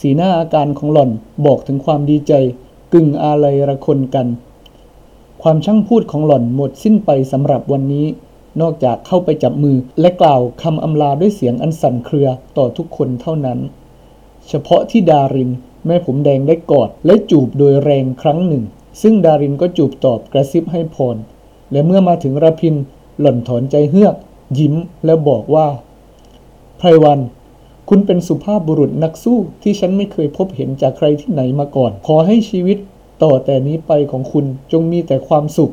สีหน้าอาการของหล่อนบอกถึงความดีใจ กึ่งอาลัยระคนกัน ความช่างพูดของหล่อนหมดสิ้นไปสำหรับวันนี้ นอกจากเข้าไปจับมือและกล่าวคำอำลาด้วยเสียงอันสั่นเครือต่อทุกคนเท่านั้น เฉพาะที่ดารินแม่ผมแดงได้กอดและจูบโดยแรงครั้งหนึ่ง ซึ่งดารินก็จูบตอบกระซิบให้พร และเมื่อมาถึงระพินหล่อนถอนใจเฮือก ยิ้มแล้วบอกว่า ไพรวัน คุณเป็นสุภาพบุรุษนักสู้ที่ฉันไม่เคยพบเห็นจากใครที่ไหนมาก่อน ขอให้ชีวิตต่อแต่นี้ไปของคุณจงมีแต่ความสุข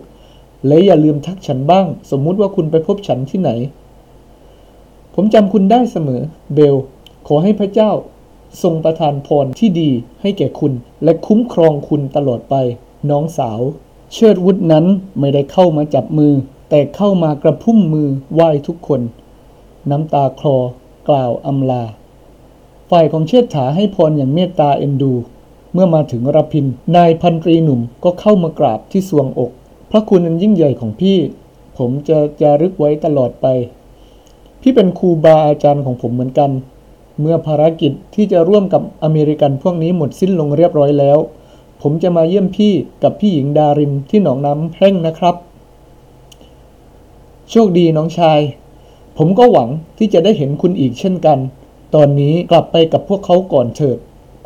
และอย่าลืมทักฉันบ้าง สมมุติว่าคุณไปพบฉันที่ไหน ผมจำคุณได้เสมอ เบล ขอให้พระเจ้า ทรงประทานพรที่ดีให้แก่คุณ และคุ้มครองคุณตลอดไป น้องสาว เชิดวุฒนั้นไม่ได้เข้ามาจับมือ แต่เข้ามากระพุ่มมือไหว้ทุกคน น้ำตาคลอกล่าวอำลา ฝ่ายของเชิดถาให้พรอย่างเมตตาเอ็นดู เมื่อมาถึงรพิน นายพันตรีหนุ่มก็เข้ามากราบที่สวงอก พระคุณอันยิ่งใหญ่ของพี่ ผมจะจารึกไว้ตลอดไป พี่เป็นครูบาอาจารย์ของผมเหมือนกัน เมื่อภารกิจที่จะร่วมกับอเมริกันพวกนี้หมดสิ้นลงเรียบร้อยแล้ว ผมจะมาเยี่ยมพี่กับพี่หญิงดารินที่หนองน้ำแพร่งนะครับ โชคดีน้องชาย ผมก็หวังที่จะได้เห็นคุณอีกเช่นกัน ตอนนี้กลับไปกับพวกเขาก่อนเถิด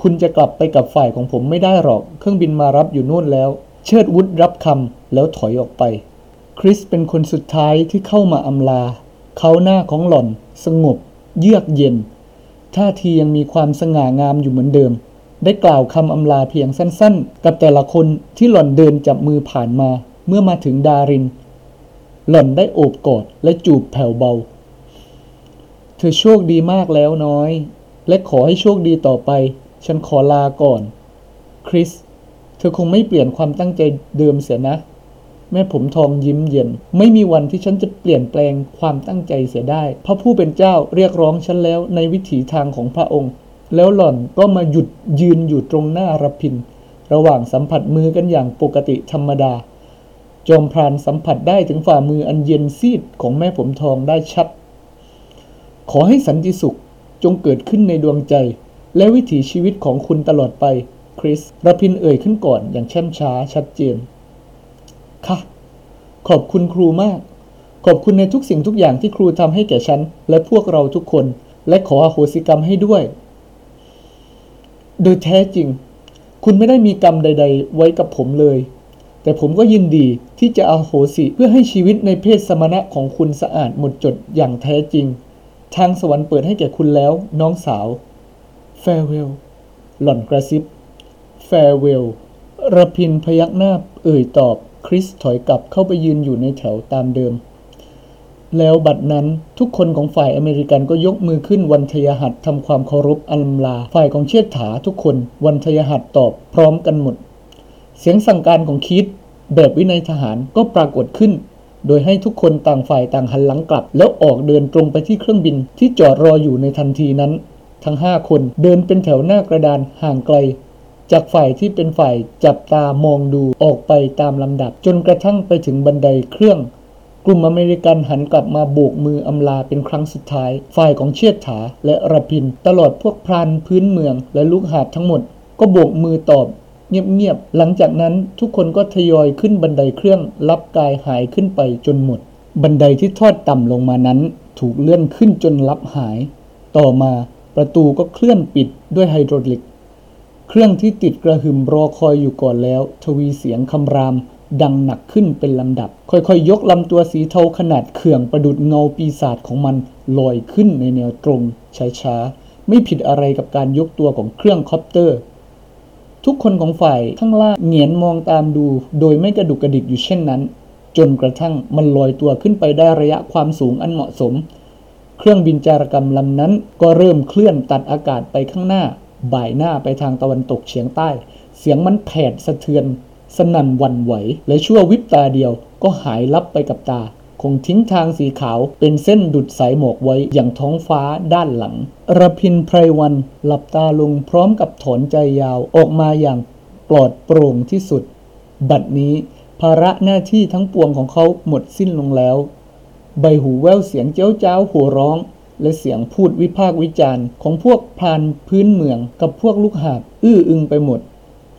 คุณจะกลับไปกับฝ่ายของผมไม่ได้หรอก เครื่องบินมารับอยู่นู่นแล้ว เชิดวุฒรับคำแล้วถอยออกไป คริสเป็นคนสุดท้ายที่เข้ามาอำลา เขาหน้าของหล่อน สงบ เยือกเย็น ท่าทียังมีความสง่างามอยู่เหมือนเดิม ได้กล่าวคำอำลาเพียงสั้นๆ กับแต่ละคนที่หล่อนเดินจับมือผ่านมาเมื่อมาถึงดาริน หล่อนได้โอบกอดและจูบแผ่วเบา เธอโชคดีมากแล้วน้อย และขอให้โชคดีต่อไป ฉันขอลาก่อน คริส เธอคงไม่เปลี่ยนความตั้งใจเดิมเสียนะ แม่ผมทองยิ้มเย็น ไม่มีวันที่ฉันจะเปลี่ยนแปลงความตั้งใจเสียได้ พระผู้เป็นเจ้าเรียกร้องฉันแล้วในวิถีทางของพระองค์ แล้วหล่อนก็มาหยุดยืนอยู่ตรงหน้ารพิน ระหว่างสัมผัสมือกันอย่างปกติธรรมดา จอมพรานสัมผัสได้ถึงฝ่ามืออันเย็นซีดของแม่ผมทองได้ชัด ขอให้สันติสุขจงเกิดขึ้นในดวงใจ และวิถีชีวิตของคุณตลอดไป คริสรพินเอ่ยขึ้นก่อนอย่างแช่มช้าชัดเจน ค่ะ ขอบคุณครูมาก ขอบคุณในทุกสิ่งทุกอย่างที่ครูทำให้แก่ฉัน และพวกเราทุกคน และขออโหสิกรรมให้ด้วย โดยแท้จริง คุณไม่ได้มีกรรมใด ๆ ไว้กับผมเลย แต่ผมก็ยินดีที่จะเอาโหสิเพื่อให้ชีวิตในเพศสมณะของคุณสะอาดหมดจดอย่างแท้จริง ทางสวรรค์เปิดให้แก่คุณแล้ว น้องสาว farewell หล่อนกระซิบ farewell ระพินพยักหน้าเอ่ยตอบ คริสถอยกลับเข้าไปยืนอยู่ในแถวตามเดิม แล้วบัดนั้นทุกคนของฝ่ายอเมริกันก็ยกมือขึ้นวันทยหัตทำความเคารพอัลลา ฝ่ายของเชียดถาทุกคนวันทยหัตตอบพร้อมกันหมด เสียงสั่งการของคิดแบบวินัยทหารก็ปรากฏขึ้น โดยให้ทุกคนต่างฝ่ายต่างหันหลังกลับ แล้วออกเดินตรงไปที่เครื่องบินที่จอดรออยู่ในทันทีนั้น ทั้งห้าคนเดินเป็นแถวหน้ากระดานห่างไกล จากฝ่ายที่เป็นฝ่ายจับตามองดูออกไปตามลำดับ จนกระทั่งไปถึงบันไดเครื่อง กลุ่มอเมริกันหันกลับมาโบกมืออำลาเป็นครั้งสุดท้าย ฝ่ายของเชียดถาและระพิน ตลอดพวกพรานพื้นเมืองและลูกหาบทั้งหมด ก็โบกมือตอบ เงียบๆ หลังจากนั้นทุกคนก็ทยอยขึ้นบันไดเครื่องรับกายหายขึ้นไปจนหมด บันไดที่ทอดต่ำลงมานั้น ถูกเลื่อนขึ้นจนลับหาย ต่อมาประตูก็เคลื่อนปิดด้วยไฮดรอลิก เครื่องที่ติดกระหึ่มรอคอยอยู่ก่อนแล้ว ทวีเสียงคำราม ดังหนักขึ้นเป็นลำดับ ค่อยๆยกลำตัวสีเทาขนาดเขื่องประดุจเงาปีศาจของมันลอยขึ้นในแนวตรงช้าๆไม่ผิดอะไรกับการยกตัวของเครื่องคอปเตอร์ ทุกคนของฝ่ายข้างล่างเหงียนมองตามดู โดยไม่กระดุกกระดิกอยู่เช่นนั้น จนกระทั่งมันลอยตัวขึ้นไปได้ระยะความสูงอันเหมาะสม เครื่องบินจารกรรมลำนั้นก็เริ่มเคลื่อนตัดอากาศไปข้างหน้า บ่ายหน้าไปทางตะวันตกเฉียงใต้ เสียงมันแผดสะเทือน สนั่นวันไหว และชั่ววิบตาเดียวก็หายลับไปกับตา คงทิ้งทางสีขาวเป็นเส้นดุดสายหมอกไว้อย่างท้องฟ้าด้านหลังระพินไพรวันหลับตาลงพร้อมกับถอนใจยาวออกมาอย่างปลอดโปร่งที่สุด บัดนี้ภาระหน้าที่ทั้งปวงของเขาหมดสิ้นลงแล้ว ใบหูแววเสียงเจ้าเจ้าหัวร้อง และเสียงพูดวิพากษ์วิจารณ์ของพวกพานพื้นเมืองกับพวกลูกหาบอื้ออึงไปหมด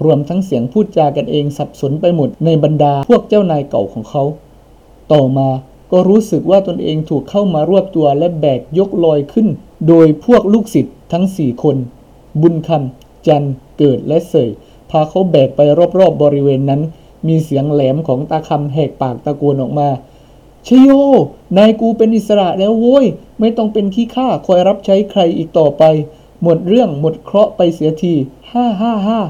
รวมทั้งเสียงพูดจากันเองสับสนไปหมดในบรรดาพวกเจ้านายเก่าของเขา ต่อมาก็รู้สึกว่าตนเองถูกเข้ามารวบตัวและแบกยกลอยขึ้น โดยพวกลูกศิษย์ทั้งสี่คน บุญคำจันเกิดและเสยพาเขาแบกไปรอบๆบริเวณนั้น มีเสียงแหลมของตาคำแหกปากตะโกนออกมาชโย นายกูเป็นอิสระแล้วโว้ย ไม่ต้องเป็นขี้ข้าคอยรับใช้ใครอีกต่อไป หมดเรื่องหมดเคราะห์ไปเสียทีฮ่าฮ่าฮ่า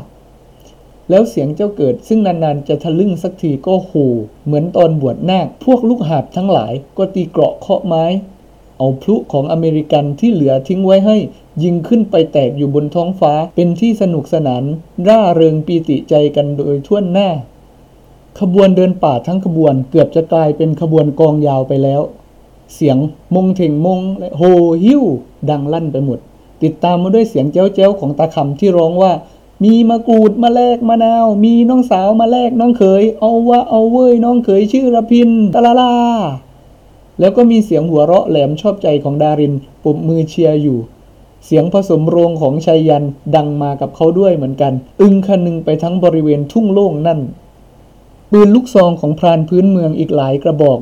แล้วเสียงเจ้าเกิดซึ่งนานๆจะทะลึ่งสักทีก็โหเหมือนตอนบวชนาคพวกลูกหาบทั้งหลายก็ตีเกราะเคาะไม้ เอาพลุของอเมริกันที่เหลือทิ้งไว้ให้ ยิงขึ้นไปแตกอยู่บนท้องฟ้าเป็นที่สนุกสนาน ร่าเริงปีติใจกันโดยทั่วหน้า ขบวนเดินป่าทั้งขบวนเกือบจะกลายเป็นขบวนกองยาวไปแล้ว เสียงมงเถงมงและโฮฮิวดังลั่นไปหมดติดตามมาด้วยเสียงเจ้าเจ้าของตาคำที่ร้องว่า มีมะกรูดมาแลกมะนาว มีน้องสาวมาแลกน้องเขย เอาวะเอาเว้ยน้องเขยชื่อระพินตะลาลา แล้วก็มีเสียงหัวเราะแหลมชอบใจของดารินปรบมือเชียร์อยู่ เสียงผสมโรงของชัยยันดังมากับเขาด้วยเหมือนกัน อึงคันหนึ่งไปทั้งบริเวณทุ่งโล่งนั่น ปืนลูกซองของพรานพื้นเมืองอีกหลายกระบอก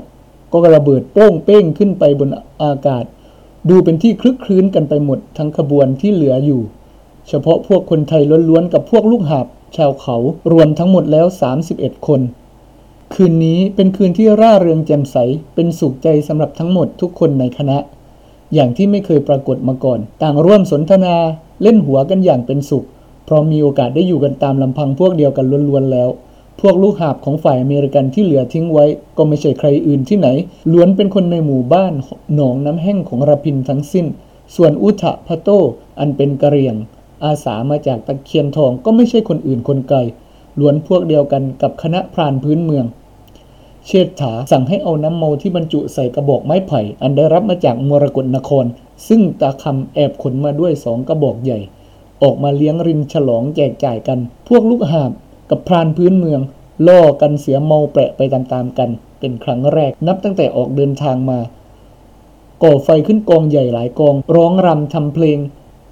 ก็ระเบิดโป้งเป้งขึ้นไปบนอากาศ ดูเป็นที่คลึกคลื้นกันไปหมดทั้งขบวนที่เหลืออยู่ เฉพาะพวกคนไทยล้วนๆกับพวกลูกหาบชาวเขารวมทั้งหมดแล้ว 31 คน คืนนี้เป็นคืนที่ร่าเริงแจ่มใส เป็นสุขใจสำหรับทั้งหมดทุกคนในคณะ อย่างที่ไม่เคยปรากฏมาก่อน ต่างร่วมสนทนาเล่นหัวกันอย่างเป็นสุข เพราะมีโอกาสได้อยู่กันตามลำพังพวกเดียวกันล้วนๆแล้ว พวกลูกหาบของฝ่ายอเมริกันที่เหลือทิ้งไว้ ก็ไม่ใช่ใครอื่นที่ไหน ล้วนเป็นคนในหมู่บ้านหนองน้ำแห้งของระพินทั้งสิ้น ส่วนอุทะพะโตอันเป็นกะเรียง อาสามาจากตะเคียนทองก็ไม่ใช่คนอื่นคนไกลล้วนพวกเดียวกันกับคณะพรานพื้นเมือง เชษฐาสั่งให้เอาน้ำเมาที่บรรจุใส่กระบอกไม้ไผ่ อันได้รับมาจากมรกรนคร ซึ่งตาคำแอบขนมาด้วยสองกระบอกใหญ่ ออกมาเลี้ยงริมฉลองแจกจ่ายกัน พวกลูกหาบกับพรานพื้นเมือง ล่อกันเสียเมาแปะไปตามๆกัน เป็นครั้งแรกนับตั้งแต่ออกเดินทางมา ก่อไฟขึ้นกองใหญ่หลายกอง ร้องรำทำเพลง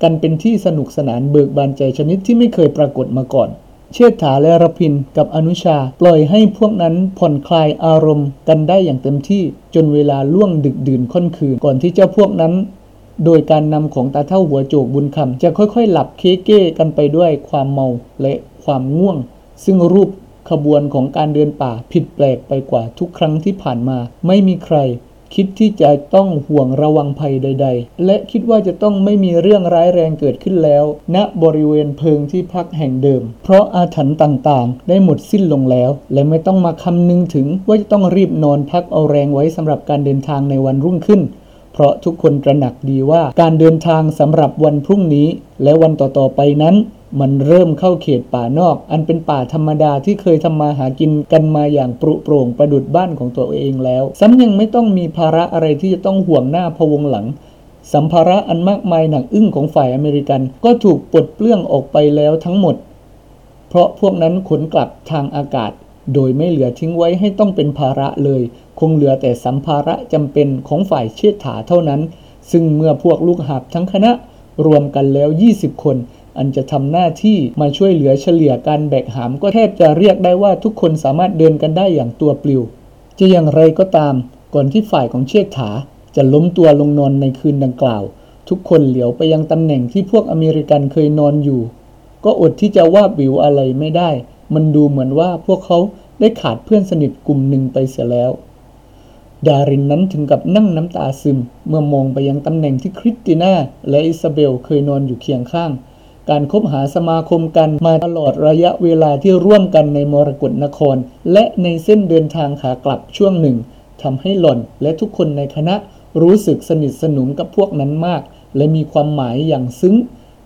กันเป็นที่สนุกสนานเบิกบานใจชนิดที่ไม่เคยปรากฏมาก่อน เชษฐาและรพินกับอนุชา ปล่อยให้พวกนั้นผ่อนคลายอารมณ์กันได้อย่างเต็มที่จนเวลาล่วงดึกดื่นค่อนคืนก่อนที่เจ้าพวกนั้น โดยการนำของตาเท่าหัวโจกบุญคำจะค่อยๆ หลับเค้เก้กันไปด้วยความเมาและความง่วง ซึ่งรูปขบวนของการเดินป่าผิดแปลกไปกว่าทุกครั้งที่ผ่านมา ไม่มีใคร คิดที่จะต้องห่วงระวังภัยใด ๆ และคิดว่าจะต้องไม่มีเรื่องร้ายแรงเกิดขึ้นแล้วณบริเวณเพิงที่พักแห่งเดิม เพราะอาถรรพ์ต่างๆ ได้หมดสิ้นลงแล้ว และไม่ต้องมาคำนึงถึงว่าจะต้องรีบนอนพักเอาแรงไว้สำหรับการเดินทางในวันรุ่งขึ้น เพราะทุกคนตระหนักดีว่าการเดินทางสำหรับวันพรุ่งนี้ และวันต่อๆไปนั้น มันเริ่มเข้าเขตป่านอก อันเป็นป่าธรรมดาที่เคยทำมาหากินกันมาอย่างปรุโปร่งประดุดบ้านของตัวเองแล้ว ซ้ำยังไม่ต้องมีภาระอะไรที่จะต้องห่วงหน้าพะวงหลังสัมภาระอันมากมายหนักอึ้งของฝ่ายอเมริกัน ก็ถูกปลดเปลื้องออกไปแล้วทั้งหมด เพราะพวกนั้นขนกลับทางอากาศ โดยไม่เหลือทิ้งไว้ให้ต้องเป็นภาระเลย คงเหลือแต่สัมภาระจำเป็นของฝ่ายเชษฐาเท่านั้น ซึ่งเมื่อพวกลูกหาบทั้งคณะรวมกันแล้ว 20 คน อันจะทำหน้าที่มาช่วยเหลือเฉลี่ยการแบกหามก็แทบจะเรียกได้ว่าทุกคนสามารถเดินกันได้อย่างตัวปลิว จะอย่างไรก็ตาม ก่อนที่ฝ่ายของเชษฐาจะล้มตัวลงนอนในคืนดังกล่าว ทุกคนเหลียวไปยังตำแหน่งที่พวกอเมริกันเคยนอนอยู่ ก็อดที่จะว่าบิวอะไรไม่ได้ มันดูเหมือนว่าพวกเขาได้ขาดเพื่อนสนิทกลุ่มหนึ่งไปเสียแล้ว ดารินนั้นถึงกับนั่งน้ำตาซึม เมื่อมองไปยังตำแหน่งที่คริสติน่าและอิซาเบลเคยนอนอยู่เคียงข้าง การคบหาสมาคมกันมาตลอดระยะเวลาที่ร่วมกันในมรกรนคร และในเส้นเดินทางขากลับช่วงหนึ่งทำให้หล่อนและทุกคนในคณะรู้สึกสนิทสนมกับพวกนั้นมาก และมีความหมายอย่างซึ้ง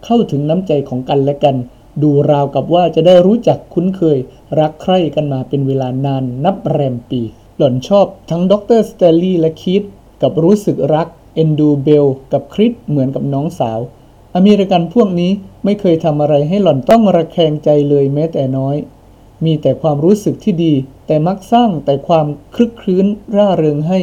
เข้าถึงน้ำใจของกันและกัน ดูราวกับว่าจะได้รู้จักคุ้นเคย รักใคร่กันมาเป็นเวลานานนับแรมปี หล่อนชอบทั้งดร.สเตลลี่และคีธกับรู้สึกรัก เอ็นดูเบล กับคริสเหมือนกับน้องสาว อเมริกันพวกนี้ไม่เคยทำอะไรให้หล่อนต้องระแคงใจเลยแม้แต่น้อย มีแต่ความรู้สึกที่ดี แต่มักสร้างแต่ความคลึกคลื้นร่าเริงให้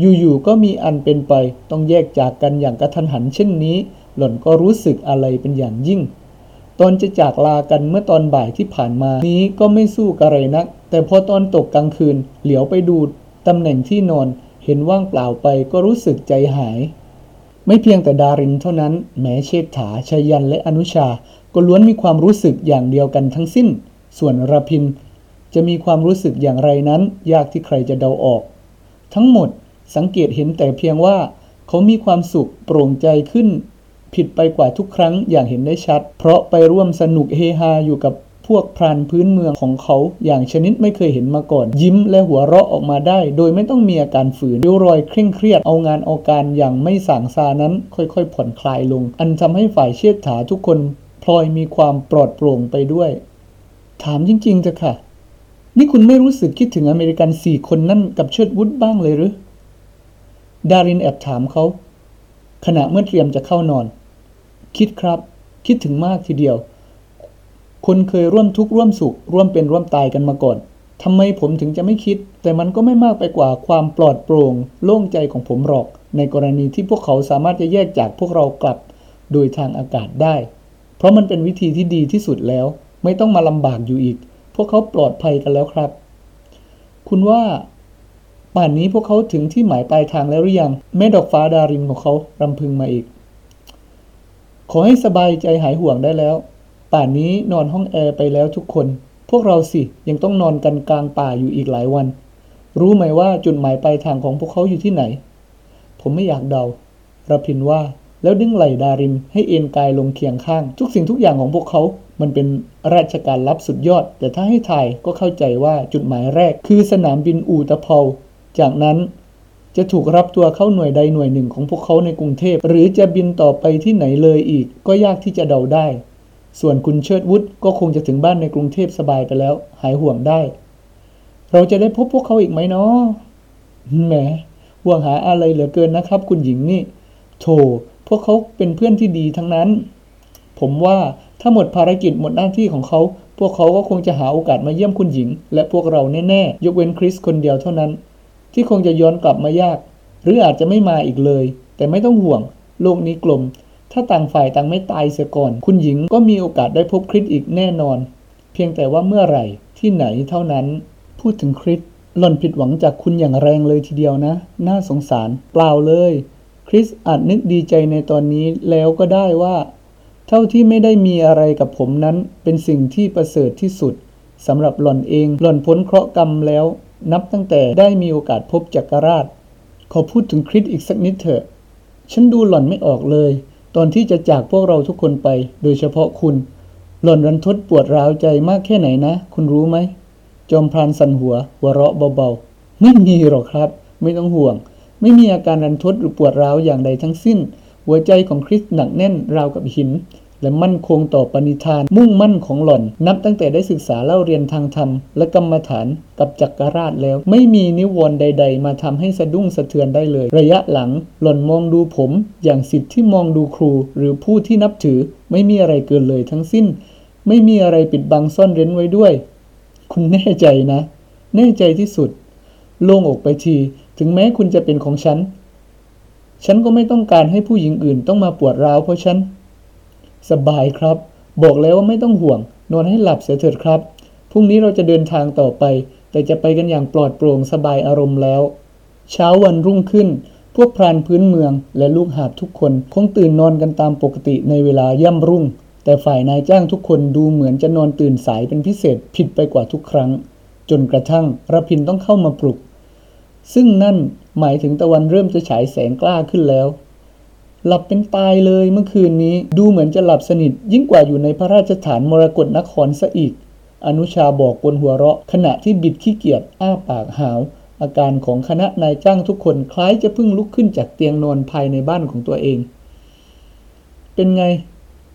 อยู่ๆก็มีอันเป็นไป ต้องแยกจากกันอย่างกระทันหันเช่นนี้ หล่อนก็รู้สึกอะไรเป็นอย่างยิ่ง ตอนจะจากลากันเมื่อตอนบ่ายที่ผ่านมานี้ก็ไม่สู้กระไรนัก แต่พอตอนตกกลางคืน เหลียวไปดูตำแหน่งที่นอน เห็นว่างเปล่าไปก็รู้สึกใจหาย ไม่เพียงแต่ดารินเท่านั้น แม้เชษฐาชยันและอนุชา ก็ล้วนมีความรู้สึกอย่างเดียวกันทั้งสิ้น ส่วนรพิน จะมีความรู้สึกอย่างไรนั้น ยากที่ใครจะเดาออก ทั้งหมดสังเกตเห็นแต่เพียงว่า เขามีความสุขโปร่งใจขึ้น ผิดไปกว่าทุกครั้งอย่างเห็นได้ชัด เพราะไปร่วมสนุกเฮฮาอยู่กับพวกพรานพื้นเมืองของเขาอย่างชนิดไม่เคยเห็นมาก่อน ยิ้มและหัวเราะออกมาได้ โดยไม่ต้องมีอาการฝืนริ้วรอยเคร่งเครียดเอางานเอาการอย่างไม่สางซานั้น ค่อยๆ ผ่อนคลายลง อันทำให้ฝ่ายเชิดถาทุกคนพลอยมีความปลอดโปร่งไปด้วย ถามจริงๆเถอะค่ะ นี่คุณไม่รู้สึกคิดถึงอเมริกันสี่คนนั่นกับเชิดวุฒบ้างเลยหรือดารินแอบถามเขาขณะเมื่อเตรียมจะเข้านอน คิดครับ คิดถึงมากทีเดียว คนเคยร่วมทุกข์ร่วมสุข ร่วมเป็นร่วมตายกันมาก่อนทำไมผมถึงจะไม่คิด แต่มันก็ไม่มากไปกว่าความปลอดโปร่ง โล่งใจของผมหรอก ในกรณีที่พวกเขาสามารถจะแยกจากพวกเรากลับ โดยทางอากาศได้ เพราะมันเป็นวิธีที่ดีที่สุดแล้ว ไม่ต้องมาลำบากอยู่อีก พวกเขาปลอดภัยกันแล้วครับ คุณว่า ป่านนี้พวกเขาถึงที่หมายปลายทางแล้วหรือยัง แม่ดอกฟ้าดารินของเขารำพึงมาอีก ขอให้สบายใจหายห่วงได้แล้ว ป่านนี้นอนห้องแอร์ไปแล้วทุกคน พวกเราสิยังต้องนอนกันกลางป่าอยู่อีกหลายวัน รู้ไหมว่าจุดหมายปลายทางของพวกเขาอยู่ที่ไหน ผมไม่อยากเดาระพินว่าแล้วดึงไหล่ดารินให้เอ็นกายลงเคียงข้าง ทุกสิ่งทุกอย่างของพวกเขา มันเป็นราชการลับสุดยอด แต่ถ้าให้ถ่ายก็เข้าใจว่าจุดหมายแรกคือสนามบินอูตะเภาจากนั้น จะถูกรับตัวเข้าหน่วยใดหน่วยหนึ่งของพวกเขาในกรุงเทพ หรือจะบินต่อไปที่ไหนเลยอีก ก็ยากที่จะเดาได้ ส่วนคุณเชิดวุฒิก็คงจะถึงบ้านในกรุงเทพสบายไปแล้ว หายห่วงได้ เราจะได้พบพวกเขาอีกไหมเนาะแหมห่วงหาอะไรเหลือเกินนะครับ คุณหญิงนี่โถพวกเขาเป็นเพื่อนที่ดีทั้งนั้น ผมว่าถ้าหมดภารกิจหมดหน้าที่ของเขา พวกเขาก็คงจะหาโอกาสมาเยี่ยมคุณหญิง และพวกเราแน่ๆ ยกเว้นคริสคนเดียวเท่านั้น ที่คงจะย้อนกลับมายาก หรืออาจจะไม่มาอีกเลย แต่ไม่ต้องห่วง โลกนี้กลม ถ้าต่างฝ่ายต่างไม่ตายเสียก่อน คุณหญิงก็มีโอกาสได้พบคริสอีกแน่นอน เพียงแต่ว่าเมื่อไหร่ที่ไหนเท่านั้น พูดถึงคริสหล่อนผิดหวังจากคุณอย่างแรงเลยทีเดียวนะ น่าสงสาร เปล่าเลย คริสอาจนึกดีใจในตอนนี้แล้วก็ได้ว่า เท่าที่ไม่ได้มีอะไรกับผมนั้น เป็นสิ่งที่ประเสริฐที่สุดสำหรับหล่อนเอง หล่อนพ้นเคราะห์กรรมแล้ว นับตั้งแต่ได้มีโอกาสพบจักรราช ขอพูดถึงคริสอีกสักนิดเถอะ ฉันดูหล่อนไม่ออกเลย ตอนที่จะจากพวกเราทุกคนไป โดยเฉพาะคุณ หล่อนรันทดปวดร้าวใจมากแค่ไหนนะ คุณรู้ไหม จอมพรานสันหัว หัวเราะเบาๆ ไม่มีหรอกครับ ไม่ต้องห่วง ไม่มีอาการรันทดหรือปวดร้าวอย่างใดทั้งสิ้น หัวใจของคริสหนักแน่นราวกับหิน และมั่นคงต่อปณิธาน มุ่งมั่นของหล่อน นับตั้งแต่ได้ศึกษาเล่าเรียนทางธรรม และกรรมฐานกับจักรราชแล้ว ไม่มีนิวรณ์ใด ๆ มาทำให้สะดุ้งสะเทือนได้เลย ระยะหลังหล่อนมองดูผม อย่างสิทธิ์ที่มองดูครู หรือผู้ที่นับถือ ไม่มีอะไรเกินเลยทั้งสิ้น ไม่มีอะไรปิดบังซ่อนเร้นไว้ด้วย คุณแน่ใจนะ แน่ใจที่สุด โล่งอกไปที ถึงแม้คุณจะเป็นของฉัน ฉันก็ไม่ต้องการให้ผู้หญิงอื่นต้องมาปวดร้าวเพราะฉัน สบายครับ บอกแล้วว่าไม่ต้องห่วง นอนให้หลับเสียเถิดครับ พรุ่งนี้เราจะเดินทางต่อไป แต่จะไปกันอย่างปลอดโปร่งสบายอารมณ์แล้ว เช้าวันรุ่งขึ้น พวกพรานพื้นเมืองและลูกหาบทุกคนคงตื่นนอนกันตามปกติในเวลาย่ำรุ่ง แต่ฝ่ายนายจ้างทุกคนดูเหมือนจะนอนตื่นสายเป็นพิเศษผิดไปกว่าทุกครั้ง จนกระทั่งระพินต้องเข้ามาปลุก ซึ่งนั่นหมายถึงตะวันเริ่มจะฉายแสงกล้าขึ้นแล้ว หลับเป็นตายเลยเมื่อคืนนี้ดูเหมือนจะหลับสนิท ยิ่งกว่าอยู่ในพระราชฐานมรกรนครซะอีก อนุชาบอกกวนหัวเราะ ขณะที่บิดขี้เกียจอ้าปากหาว อาการของคณะนายจ้างทุกคนคล้ายจะเพิ่งลุกขึ้นจากเตียงนอนภายในบ้านของตัวเอง เป็นไง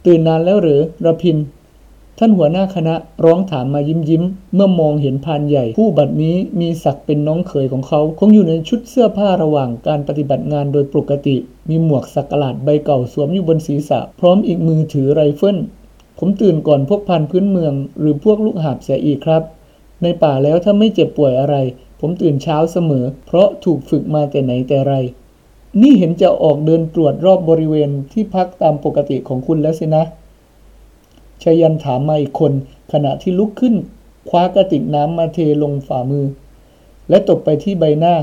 ตื่นนานแล้วหรือระพิน ท่านหัวหน้าคณะร้องถามมายิ้มยิ้ม เมื่อมองเห็นพานใหญ่ ผู้บัดนี้มีศักดิ์เป็นน้องเขยของเขา คงอยู่ในชุดเสื้อผ้าระหว่างการปฏิบัติงานโดยปกติ มีหมวกสักหลาดใบเก่าสวมอยู่บนศีรษะ พร้อมอีกมือถือไรเฟิลผมตื่นก่อนพวกพันพื้นเมือง หรือพวกลูกหาบเสียอีกครับ ในป่าแล้วถ้าไม่เจ็บป่วยอะไร ผมตื่นเช้าเสมอ เพราะถูกฝึกมาแต่ไหนแต่ไร นี่เห็นจะออกเดินตรวจรอบบริเวณที่พักตามปกติของคุณแล้วสินะ ชายันถามมาอีกคน ขณะที่ลุกขึ้นคว้ากระติกน้ำมาเทลงฝ่ามือ และตบไปที่ใบหน้า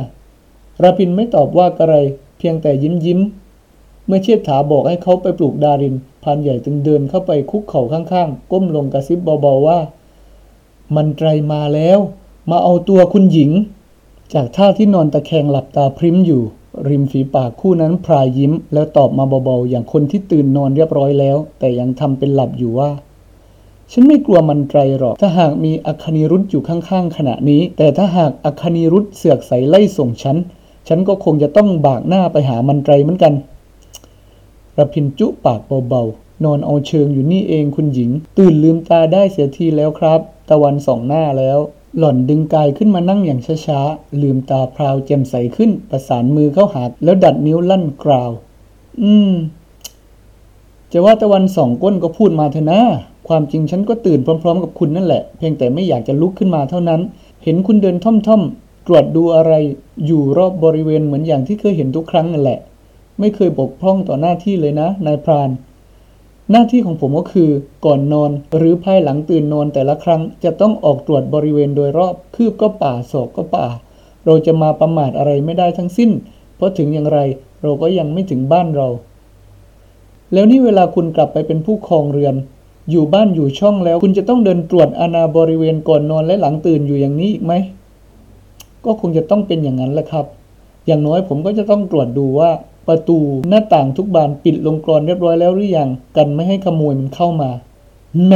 ราพินไม่ตอบว่าอะไร เพียงแต่ยิ้มยิ้ม เมื่อเชิดถาบอกให้เขาไปปลูกดารินพานใหญ่จึงเดินเข้าไปคุกเข่าข้างๆ ก้มลงกระซิบเบาๆว่า มันไตรมาแล้ว มาเอาตัวคุณหญิง จากท่าที่นอนตะแคงหลับตาพริ้มอยู่ ริมฝีปากคู่นั้นพรายยิ้ม แล้วตอบมาเบาๆ อย่างคนที่ตื่นนอนเรียบร้อยแล้ว แต่ยังทำเป็นหลับอยู่ว่า ฉันไม่กลัวมันไตรหรอก ถ้าหากมีอัคนีรุธอยู่ข้างๆ ขณะนี้ แต่ถ้าหากอัคนีรุธเสือกใสไล่ส่งฉัน ฉันก็คงจะต้องบากหน้าไปหามันไตรเหมือนกันระพินจุปากเบาๆ นอนเอาเชิงอยู่นี่เองคุณหญิง ตื่นลืมตาได้เสียทีแล้วครับ ตะวันส่องหน้าแล้ว หล่อนดึงกายขึ้นมานั่งอย่างช้าๆ ลืมตาพราวแจ่มใสขึ้น ประสานมือเข้าหาแล้วดัดนิ้วลั่นกราว อืม จะว่าตะวันสองก้นก็พูดมาเถอะนะ ความจริงฉันก็ตื่นพร้อม ๆ กับคุณนั่นแหละ เพียงแต่ไม่อยากจะลุกขึ้นมาเท่านั้น เห็นคุณเดินท่อมๆ ตรวจดูอะไรอยู่รอบบริเวณเหมือนอย่างที่เคยเห็นทุกครั้งนั่นแหละ ไม่เคยบกพร่องต่อหน้าที่เลยนะ นายพราน หน้าที่ของผมก็คือก่อนนอนหรือภายหลังตื่นนอนแต่ละครั้ง จะต้องออกตรวจบริเวณโดยรอบ คืบก็ป่าศอกก็ป่า เราจะมาประมาทอะไรไม่ได้ทั้งสิ้น เพราะถึงอย่างไรเราก็ยังไม่ถึงบ้านเรา แล้วนี่เวลาคุณกลับไปเป็นผู้ครองเรือน อยู่บ้านอยู่ช่องแล้ว คุณจะต้องเดินตรวจอาณาบริเวณก่อนนอนและหลังตื่นอยู่อย่างนี้อีกไหมก็คงจะต้องเป็นอย่างนั้นแหละครับ อย่างน้อยผมก็จะต้องตรวจดูว่า ประตูหน้าต่างทุกบานปิดลงกรอนเรียบร้อยแล้วหรือยังกันไม่ให้ขโมยมันเข้ามาแหม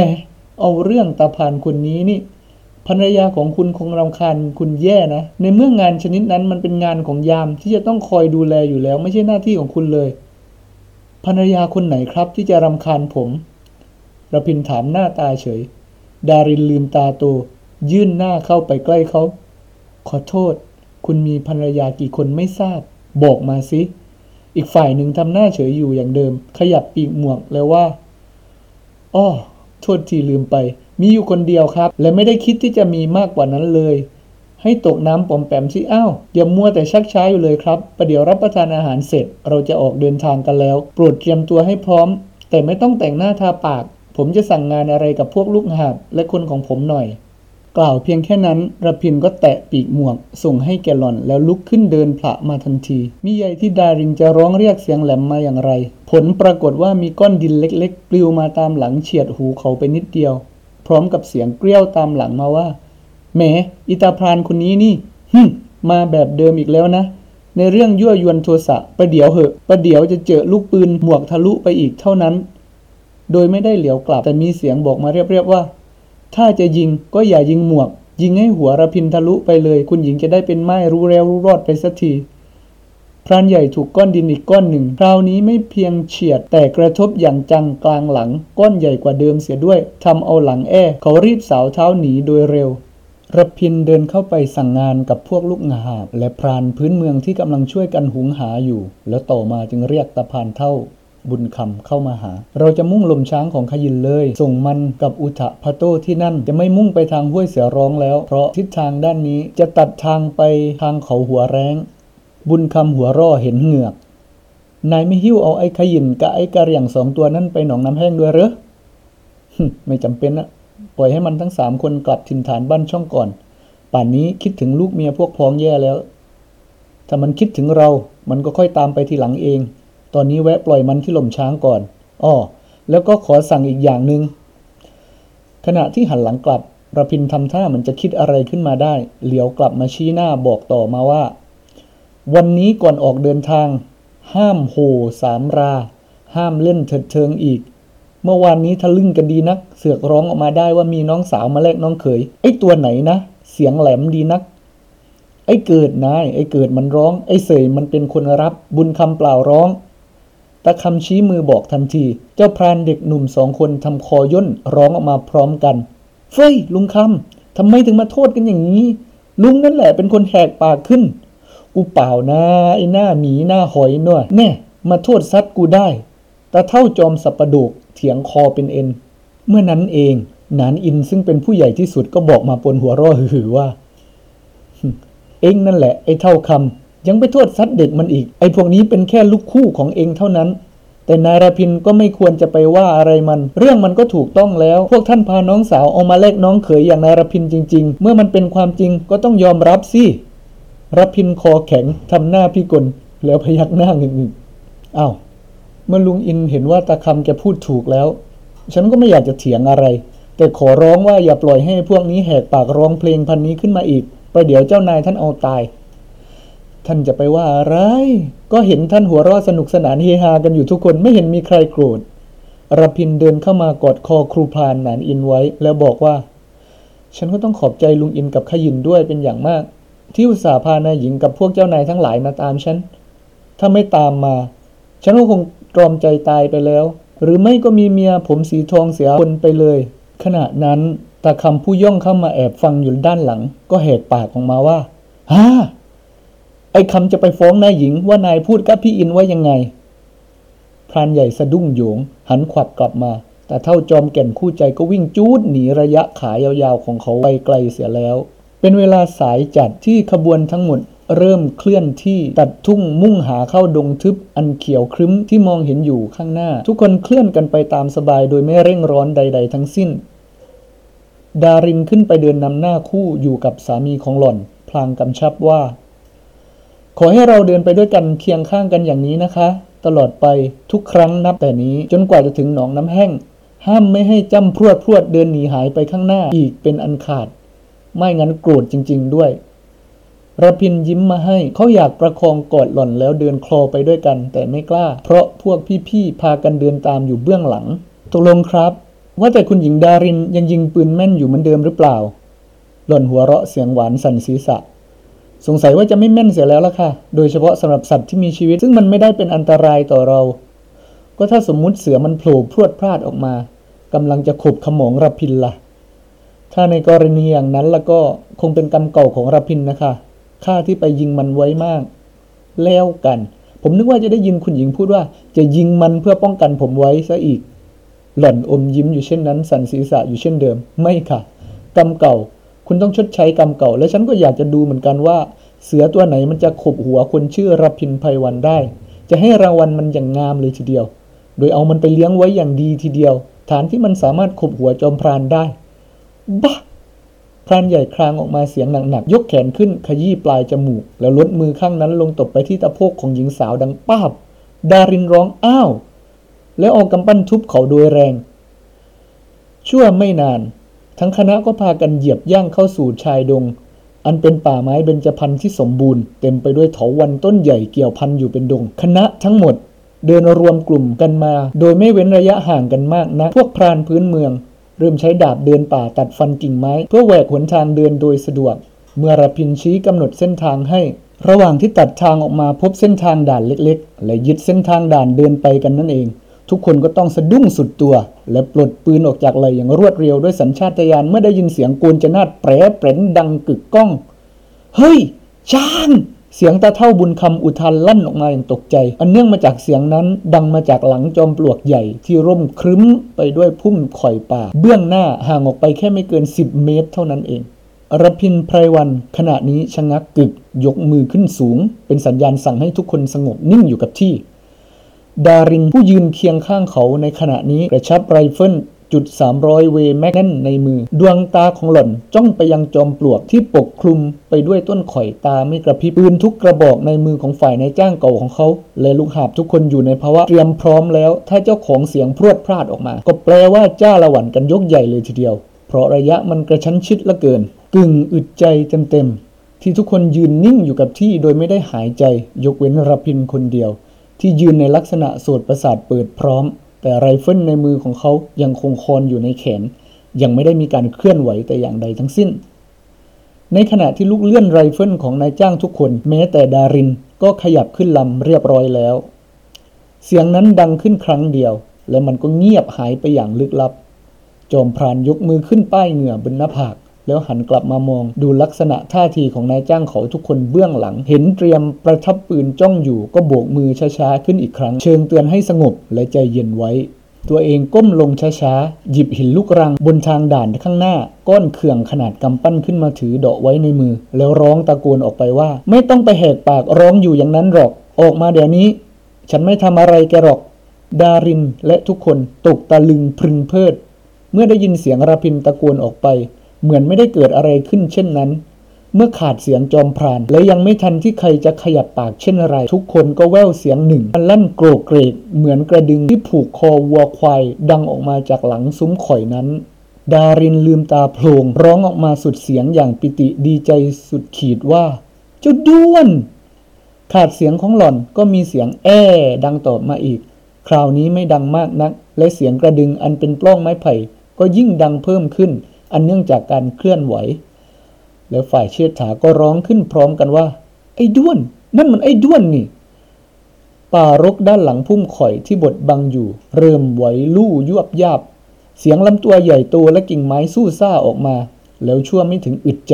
เอาเรื่องตาพานคนนี้นี่ภรรยาของคุณคงรำคาญคุณแย่นะ ในเมื่องานชนิดนั้นมันเป็นงานของยามที่จะต้องคอยดูแลอยู่แล้ว ไม่ใช่หน้าที่ของคุณเลยภรรยาคนไหนครับที่จะรำคาญผมระพินถามหน้าตาเฉย ดารินลืมตาโต ยื่นหน้าเข้าไปใกล้เขา ขอโทษ คุณมีภรรยากี่คนไม่ทราบ บอกมาสิ อีกฝ่ายหนึ่งทำหน้าเฉยอยู่อย่างเดิม ขยับปีกหมวกแล้วว่าอ้อโทษทีลืมไป มีอยู่คนเดียวครับ และไม่ได้คิดที่จะมีมากกว่านั้นเลย ให้ตกน้ำปอมแปมสิอ้าวอย่ามัวแต่ชักช้าอยู่เลยครับประเดี๋ยวรับประทานอาหารเสร็จ เราจะออกเดินทางกันแล้ว โปรดเตรียมตัวให้พร้อม แต่ไม่ต้องแต่งหน้าทาปาก ผมจะสั่งงานอะไรกับพวกลูกหาบและคนของผมหน่อย กล่าวเพียงแค่นั้นระพินก็แตะปีกหมวก ส่งให้แกหล่อนแล้วลุกขึ้นเดินผละมาทันที มิใยที่ดารินจะร้องเรียกเสียงแหลมมาอย่างไร ผลปรากฏว่ามีก้อนดินเล็กๆปลิวมาตามหลังเฉียดหูเขาไปนิดเดียว พร้อมกับเสียงเกลี้ยวตามหลังมาว่าแหมอิตาพรานคนนี้นี่ฮึมมาแบบเดิมอีกแล้วนะ ในเรื่องยั่วยวนโทสะประเดี๋ยวเหอะประเดี๋ยวจะเจอลูกปืนหมวกทะลุไปอีกเท่านั้น โดยไม่ได้เหลียวกลับแต่มีเสียงบอกมาเรียบๆว่า ถ้าจะยิงก็อย่ายิงหมวก ยิงให้หัวระพินทะลุไปเลย คุณหญิงจะได้เป็นไม้รู้แล้วรู้รอดไปสักทีพรานใหญ่ถูกก้อนดินอีกก้อนหนึ่ง คราวนี้ไม่เพียงเฉียดแต่กระทบอย่างจังกลางหลัง ก้อนใหญ่กว่าเดิมเสียด้วยทำเอาหลังแอ้เขารีบสาวเท้าหนีโดยเร็วระพินเดินเข้าไปสั่งงานกับพวกลูกงาหาบและพรานพื้นเมืองที่กำลังช่วยกันหุงหาอยู่ แล้วต่อมาจึงเรียกตะพานเท่า บุญคำเข้ามาหา เราจะมุ่งลมช้างของขยินเลย ส่งมันกับอุทะพะโตที่นั่น จะไม่มุ่งไปทางห้วยเสือร้องแล้ว เพราะทิศทางด้านนี้จะตัดทางไปทางเขาหัวแรงบุญคำหัวร่อเห็นเหงือก นายไม่หิ้วเอาไอ้ขยินกับไอ้กระเหรี่ยงสองตัวนั้นไปหนองน้ำแห้งด้วยหรอไม่จำเป็นนะปล่อยให้มันทั้งสามคนกลับถิ่นฐานบ้านช่องก่อน ป่านนี้คิดถึงลูกเมียพวกพ้องแย่แล้ว ถ้ามันคิดถึงเรา มันก็ค่อยตามไปทีหลังเอง ตอนนี้แวะปล่อยมันที่หล่มช้างก่อนอ้อแล้วก็ขอสั่งอีกอย่างหนึง่งขณะที่หันหลังกลับระพินทำท่าเหมือนจะคิดอะไรขึ้นมาได้ เหลียวกลับมาชี้หน้าบอกต่อมาว่า วันนี้ก่อนออกเดินทาง ห้ามโหสามรา ห้ามเล่นเถิดเทิงอีก เมื่อวานนี้ทะลึ่งกันดีนัก เสือกร้องออกมาได้ว่ามีน้องสาวมาแลกน้องเขย ไอ้ตัวไหนนะ เสียงแหลมดีนัก ไอ้เกิดนาย ไอ้เกิดมันร้อง ไอ้เสยมันเป็นคนรับ บุญคำเปล่าร้อง ตะคำชี้มือบอกทันที เจ้าพรานเด็กหนุ่มสองคนทำคอย่นร้องออกมาพร้อมกัน เฟ้ยลุงคำทำไมถึงมาโทษกันอย่างนี้ ลุงนั่นแหละเป็นคนแหกปากขึ้น กูเปล่านะไอ้หน้าหมีหน้าหอยน่ะแน่มาโทษซัดกูได้ตาเท่าจอมสับประดุกเถียงคอเป็นเอ็น เมื่อนั้นเองนานอินซึ่งเป็นผู้ใหญ่ที่สุดก็บอกมาปนหัวร่อหือว่า เอ็งนั่นแหละไอ้เท่าคำ ยังไปโทษซัดเด็กมันอีก ไอ้พวกนี้เป็นแค่ลูกคู่ของเองเท่านั้น แต่นายราพินก็ไม่ควรจะไปว่าอะไรมัน เรื่องมันก็ถูกต้องแล้ว พวกท่านพาน้องสาวเอามาแลกน้องเขยอย่างนายราพินจริง ๆ เมื่อมันเป็นความจริงก็ต้องยอมรับสิรพินคอแข็งทำหน้าพี่กลแล้วพยักหน้าเงึงๆอ้าวเมื่อลุงอินเห็นว่าตาคำแกพูดถูกแล้ว ฉันก็ไม่อยากจะเถียงอะไร แต่ขอร้องว่าอย่าปล่อยให้พวกนี้แหกปากร้องเพลงพันนี้ขึ้นมาอีกประเดี๋ยวเจ้านายท่านเอาตาย ท่านจะไปว่าอะไร ก็เห็นท่านหัวเราะสนุกสนานเฮฮากันอยู่ทุกคนไม่เห็นมีใครโกรธรพินเดินเข้ามากอดคอครูพานหนานอินไว้ แล้วบอกว่า ฉันก็ต้องขอบใจลุงอินกับขยินด้วยเป็นอย่างมาก ที่อุตส่าห์พานายหญิงกับพวกเจ้านายทั้งหลายมาตามฉัน ถ้าไม่ตามมา ฉันก็คงตรอมใจตายไปแล้ว หรือไม่ก็มีเมียผมสีทองเสียคนไปเลย ขณะนั้นตาคำผู้ย่องเข้ามาแอบฟังอยู่ด้านหลัง ก็แหกปากออกมาว่าฮ่า ไอ้คำจะไปฟ้องนายหญิงว่านายพูดกับพี่อินว่ายังไง พรานใหญ่สะดุ้งโยง หันขวับกลับมา แต่เท่าจอมแก่นคู่ใจก็วิ่งจูดหนีระยะขายาวๆของเขาไปไกลเสียแล้ว เป็นเวลาสายจัดที่ขบวนทั้งหมดเริ่มเคลื่อนที่ตัดทุ่งมุ่งหาเข้าดงทึบอันเขียวครึ้มที่มองเห็นอยู่ข้างหน้า ทุกคนเคลื่อนกันไปตามสบายโดยไม่เร่งร้อนใด ๆ ทั้งสิ้น ดารินขึ้นไปเดินนำหน้าคู่อยู่กับสามีของหล่อน พลางกำชับว่า ขอให้เราเดินไปด้วยกันเคียงข้างกันอย่างนี้นะคะ ตลอดไปทุกครั้งนับแต่นี้จนกว่าจะถึงหนองน้ำแห้ง ห้ามไม่ให้จำพรวดพรวดเดินหนีหายไปข้างหน้าอีกเป็นอันขาด ไม่งั้นโกรธจริง ๆ ด้วยระพินยิ้มมาให้ เขาอยากประคองกอดหล่อนแล้วเดินคลอไปด้วยกัน แต่ไม่กล้า เพราะพวกพี่ๆพากันเดินตามอยู่เบื้องหลัง ตกลงครับ ว่าแต่คุณหญิงดารินยังยิงปืนแม่นอยู่เหมือนเดิมหรือเปล่า หล่อนหัวเราะเสียงหวานสั่นศีรษะ สงสัยว่าจะไม่แม่นเสียแล้วล่ะค่ะ โดยเฉพาะสำหรับสัตว์ที่มีชีวิต ซึ่งมันไม่ได้เป็นอันตรายต่อเรา ก็ถ้าสมมุติเสือมันโผล่พรวดพลาดออกมากำลังจะขบขมองระพินละ่ะ ถ้าในกรณีอย่างนั้นแล้วก็คงเป็นกรรมเก่าของระพินนะคะข้าที่ไปยิงมันไว้มาก แล้วกัน ผมนึกว่าจะได้ยินคุณหญิงพูดว่า จะยิงมันเพื่อป้องกันผมไว้ซะอีก หล่อนอมยิ้มอยู่เช่นนั้น สันศีรษะอยู่เช่นเดิม ไม่ค่ะกรรมเก่า คุณต้องชดใช้กรรมเก่า และฉันก็อยากจะดูเหมือนกันว่า เสือตัวไหนมันจะขบหัวคนชื่อรพินภัยวันได้ จะให้รางวัลมันอย่างงามเลยทีเดียว โดยเอามันไปเลี้ยงไว้อย่างดีทีเดียว ฐานที่มันสามารถขบหัวจอมพรานได้บ้าพรานใหญ่ครางออกมาเสียงหนักๆยกแขนขึ้นขยี้ปลายจมูก แล้วลดมือข้างนั้นลงตบไปที่ตะโพกของหญิงสาวดังป้าบ ดารินร้องอ้าว แล้วเอากำปั้นทุบเขาโดยแรง ชั่วไม่นาน ทั้งคณะก็พากันเหยียบย่างเข้าสู่ชายดง อันเป็นป่าไม้เบญจพรรณที่สมบูรณ์เต็มไปด้วยเถาวันต้นใหญ่เกี่ยวพันอยู่เป็นดง คณะทั้งหมดเดินรวมกลุ่มกันมา โดยไม่เว้นระยะห่างกันมากนะ พวกพรานพื้นเมือง เริ่มใช้ดาบเดินป่าตัดฟันกิ่งไม้ เพื่อแหวกหนทางเดินโดยสะดวก เมื่อรพินชี้กำหนดเส้นทางให้ ระหว่างที่ตัดทางออกมาพบเส้นทางด่านเล็กๆ และยึดเส้นทางด่านเดินไปกันนั่นเอง ทุกคนก็ต้องสะดุ้งสุดตัว และปลดปืนออกจากไหลอย่างรวดเร็วด้วยสัญชาตญาณเมื่อได้ยินเสียงโกนจนาดแปรเปรนดังกึกก้อง เฮ้ย ช้างเสียงตาเท่าบุญคำอุทานลั่นออกมาอย่างตกใจ อันเนื่องมาจากเสียงนั้นดังมาจากหลังจอมปลวกใหญ่ ที่ร่มครึ้มไปด้วยพุ่มข่อยป่า เบื้องหน้าห่างออกไปแค่ไม่เกิน 10 เมตรเท่านั้นเองรพินไพรวัน ขณะนี้ชะงักกึก ยกมือขึ้นสูง เป็นสัญญาณสั่งให้ทุกคนสงบนิ่งอยู่กับที่ ดารินผู้ยืนเคียงข้างเขาในขณะนี้กระชับไรเฟิลจุด 300 เวแมกแน่นในมือ ดวงตาของหล่อนจ้องไปยังจอมปลวกที่ปกคลุมไปด้วยต้นข่อยตาไม่กระพริบปืนทุกกระบอกในมือของฝ่ายนายจ้างเก่าของเขา และลูกหาบทุกคนอยู่ในภาวะเตรียมพร้อมแล้ว ถ้าเจ้าของเสียงพรวดพลาดออกมา ก็แปลว่าจ้าละหวั่นกันยกใหญ่เลยทีเดียว เพราะระยะมันกระชั้นชิดเหลือเกิน กึ่งอึดใจเต็มๆที่ทุกคนยืนนิ่งอยู่กับที่โดยไม่ได้หายใจ ยกเว้นรพินคนเดียว ที่ยืนในลักษณะโสดประสาทเปิดพร้อม แต่ไรเฟิลในมือของเขายังคงคอนอยู่ในแขน ยังไม่ได้มีการเคลื่อนไหวแต่อย่างใดทั้งสิ้น ในขณะที่ลูกเลื่อนไรเฟิลของนายจ้างทุกคน แม้แต่ดารินก็ขยับขึ้นลำเรียบร้อยแล้ว เสียงนั้นดังขึ้นครั้งเดียว และมันก็เงียบหายไปอย่างลึกลับ จอมพรานยกมือขึ้นป้ายเหงื่อบนหน้าผาก แล้วหันกลับมามอง ดูลักษณะท่าทีของนายจ้างเขาทุกคนเบื้องหลัง เห็นเตรียมประทับปืนจ้องอยู่ ก็โบกมือช้าๆขึ้นอีกครั้ง เชิงเตือนให้สงบและใจเย็นไว้ ตัวเองก้มลงช้าๆ หยิบหินลูกรังบนทางด่านข้างหน้า ก้อนเขื่องขนาดกำปั้นขึ้นมาถือเดาะไว้ในมือ แล้วร้องตะโกนออกไปว่า ไม่ต้องไปแหกปากร้องอยู่อย่างนั้นหรอก ออกมาเดี๋ยวนี้ ฉันไม่ทำอะไรแกหรอก ดารินและทุกคนตกตะลึงพึงเพลิดเมื่อได้ยินเสียงราพินตะโกนออกไป เหมือนไม่ได้เกิดอะไรขึ้นเช่นนั้น เมื่อขาดเสียงจอมพราน และยังไม่ทันที่ใครจะขยับปากเช่นไร ทุกคนก็แว่วเสียงหนึ่ง มันลั่นโกรกเกรก เหมือนกระดึงที่ผูกคอวัวควายดังออกมาจากหลังซุ้มข่อยนั้น ดารินลืมตาโพลงร้องออกมาสุดเสียงอย่างปิติดีใจสุดขีดว่า เจ้าด้วน ขาดเสียงของหล่อนก็มีเสียงแอ้ดังตอบมาอีก คราวนี้ไม่ดังมากนัก และเสียงกระดึงอันเป็นปล้องไม้ไผ่ก็ยิ่งดังเพิ่มขึ้น อันเนื่องจากการเคลื่อนไหว แล้วฝ่ายเชิดถาก็ร้องขึ้นพร้อมกันว่า ไอ้ด้วน นั่นมันไอ้ด้วนนี่ ป่ารกด้านหลังพุ่มข่อยที่บดบังอยู่ เริ่มไหวลู่ยวบยาบ เสียงลำตัวใหญ่โตและกิ่งไม้สู้ซ่าออกมา แล้วชั่วไม่ถึงอึดใจ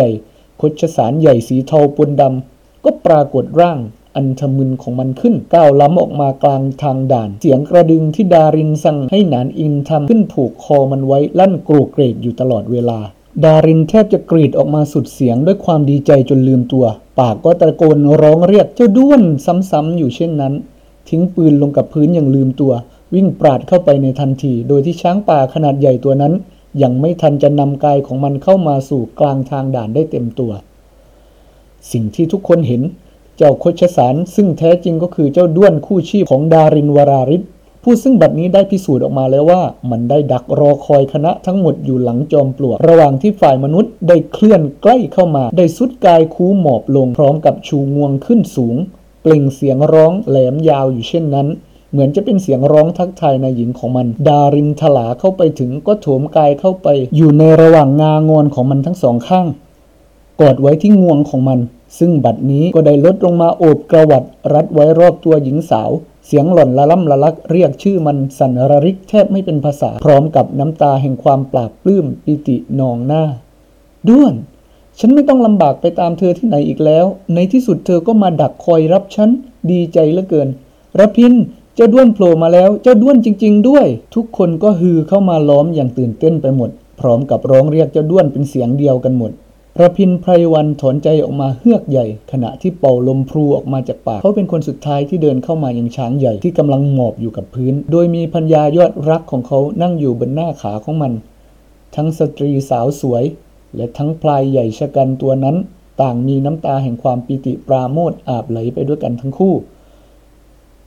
คดชสารใหญ่สีเทาปนดำก็ปรากฏร่าง อันทะมึนของมันขึ้น ก้าวล้ำออกมากลางทางด่าน เสียงกระดึงที่ดารินสั่งให้หนานอินทำขึ้นผูกคอมันไว้ลั่นกรูเกรดอยู่ตลอดเวลา ดารินแทบจะกรีดออกมาสุดเสียงด้วยความดีใจจนลืมตัว ปากก็ตะโกนร้องเรียกเจ้าด้วนซ้ำๆอยู่เช่นนั้น ทิ้งปืนลงกับพื้นอย่างลืมตัว วิ่งปราดเข้าไปในทันที โดยที่ช้างป่าขนาดใหญ่ตัวนั้นยังไม่ทันจะนำกายของมันเข้ามาสู่กลางทางด่านได้เต็มตัว สิ่งที่ทุกคนเห็น เจ้าโคชสารซึ่งแท้จริงก็คือเจ้าด้วนคู่ชีพของดารินวราริศผู้ซึ่งบัดนี้ได้พิสูจน์ออกมาแล้วว่า มันได้ดักรอคอยคณะทั้งหมดอยู่หลังจอมปลวก ระหว่างที่ฝ่ายมนุษย์ได้เคลื่อนใกล้เข้ามา ได้สุดกายคูหมอบลงพร้อมกับชูงวงขึ้นสูง เปล่งเสียงร้องแหลมยาวอยู่เช่นนั้น เหมือนจะเป็นเสียงร้องทักทายนายหญิงของมัน ดารินทลาเข้าไปถึงก็โถมกายเข้าไป อยู่ในระหว่างงางอนของมันทั้งสองข้าง กอดไว้ที่งวงของมัน ซึ่งบัดนี้ก็ได้ลดลงมาโอบกระวัดรัดไว้รอบตัวหญิงสาว เสียงหล่อนละล่ำละลักเรียกชื่อมันสันระริกแทบไม่เป็นภาษา พร้อมกับน้ำตาแห่งความปราบปลื้มปิตินองหน้า ด้วน ฉันไม่ต้องลำบากไปตามเธอที่ไหนอีกแล้ว ในที่สุดเธอก็มาดักคอยรับฉัน ดีใจเหลือเกินระพินเจ้าด้วนโผล่มาแล้ว เจ้าด้วนจริง ๆ ด้วย ทุกคนก็ฮือเข้ามาล้อมอย่างตื่นเต้นไปหมด พร้อมกับร้องเรียกเจ้าด้วนเป็นเสียงเดียวกันหมด พระพินไพรวันถอนใจออกมาเฮือกใหญ่ ขณะที่เป่าลมพลูออกมาจากปาก เขาเป็นคนสุดท้ายที่เดินเข้ามายังช้างใหญ่ที่กำลังหมอบอยู่กับพื้น โดยมีพัญญายอดรักของเขานั่งอยู่บนหน้าขาของมัน ทั้งสตรีสาวสวย และทั้งพลายใหญ่ชะกันตัวนั้น ต่างมีน้ำตาแห่งความปิติปราโมทอาบไหลไปด้วยกันทั้งคู่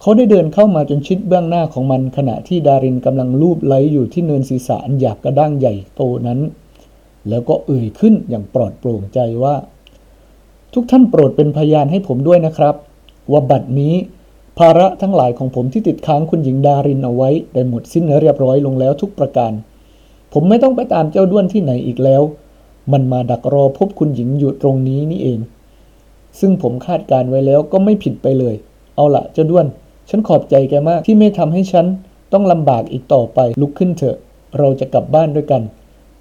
เขาได้เดินเข้ามาจนชิดเบื้องหน้าของมัน ขณะที่ดารินกำลังลูบไหลอยู่ที่เนินศีรษะอันหยาบกระด้างใหญ่โตนั้น แล้วก็เอ่ยขึ้นอย่างปลอดโปร่งใจว่า ทุกท่านโปรดเป็นพยานให้ผมด้วยนะครับ ว่าบัดนี้ ภาระทั้งหลายของผมที่ติดค้างคุณหญิงดารินเอาไว้ได้หมดสิ้นเรียบร้อยลงแล้วทุกประการ ผมไม่ต้องไปตามเจ้าด้วนที่ไหนอีกแล้ว มันมาดักรอพบคุณหญิงอยู่ตรงนี้นี่เอง ซึ่งผมคาดการไว้แล้วก็ไม่ผิดไปเลย เอาละเจ้าด้วน ฉันขอบใจแกมากที่ไม่ทำให้ฉันต้องลำบากอีกต่อไปลุกขึ้นเถอะ เราจะกลับบ้านด้วยกัน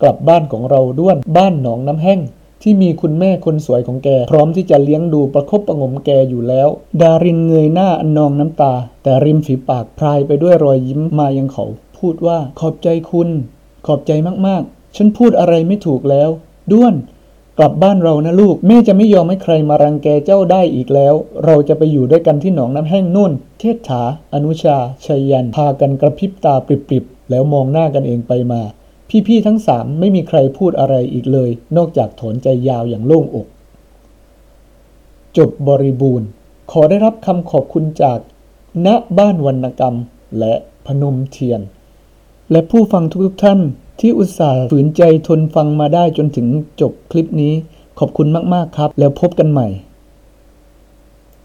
กลับบ้านของเราด้วนบ้านหนองน้ำแห้งที่มีคุณแม่คนสวยของแก พร้อมที่จะเลี้ยงดูประคบประงมแกอยู่แล้ว ดารินเงยหน้าอันนองน้ำตา แต่ริมฝีปากพรายไปด้วยรอยยิ้มมายังเขา พูดว่าขอบใจคุณ ขอบใจมากๆ ฉันพูดอะไรไม่ถูกแล้ว ด้วน กลับบ้านเรานะลูก แม่จะไม่ยอมให้ใครมารังแกเจ้าได้อีกแล้ว เราจะไปอยู่ด้วยกันที่หนองน้ำแห้งนู่น เทษฐา อนุชา ชัยยัน พากันกระพริบตาปริบๆ แล้วมองหน้ากันเองไปมา พี่ๆทั้งสามไม่มีใครพูดอะไรอีกเลย นอกจากถอนใจยาวอย่างโล่งอก จบบริบูรณ์ ขอได้รับคำขอบคุณจากณบ้านวรรณกรรมและพนมเทียน และผู้ฟังทุกๆท่านที่อุตส่าห์ฝืนใจทนฟังมาได้จนถึงจบคลิปนี้ ขอบคุณมากๆครับ แล้วพบกันใหม่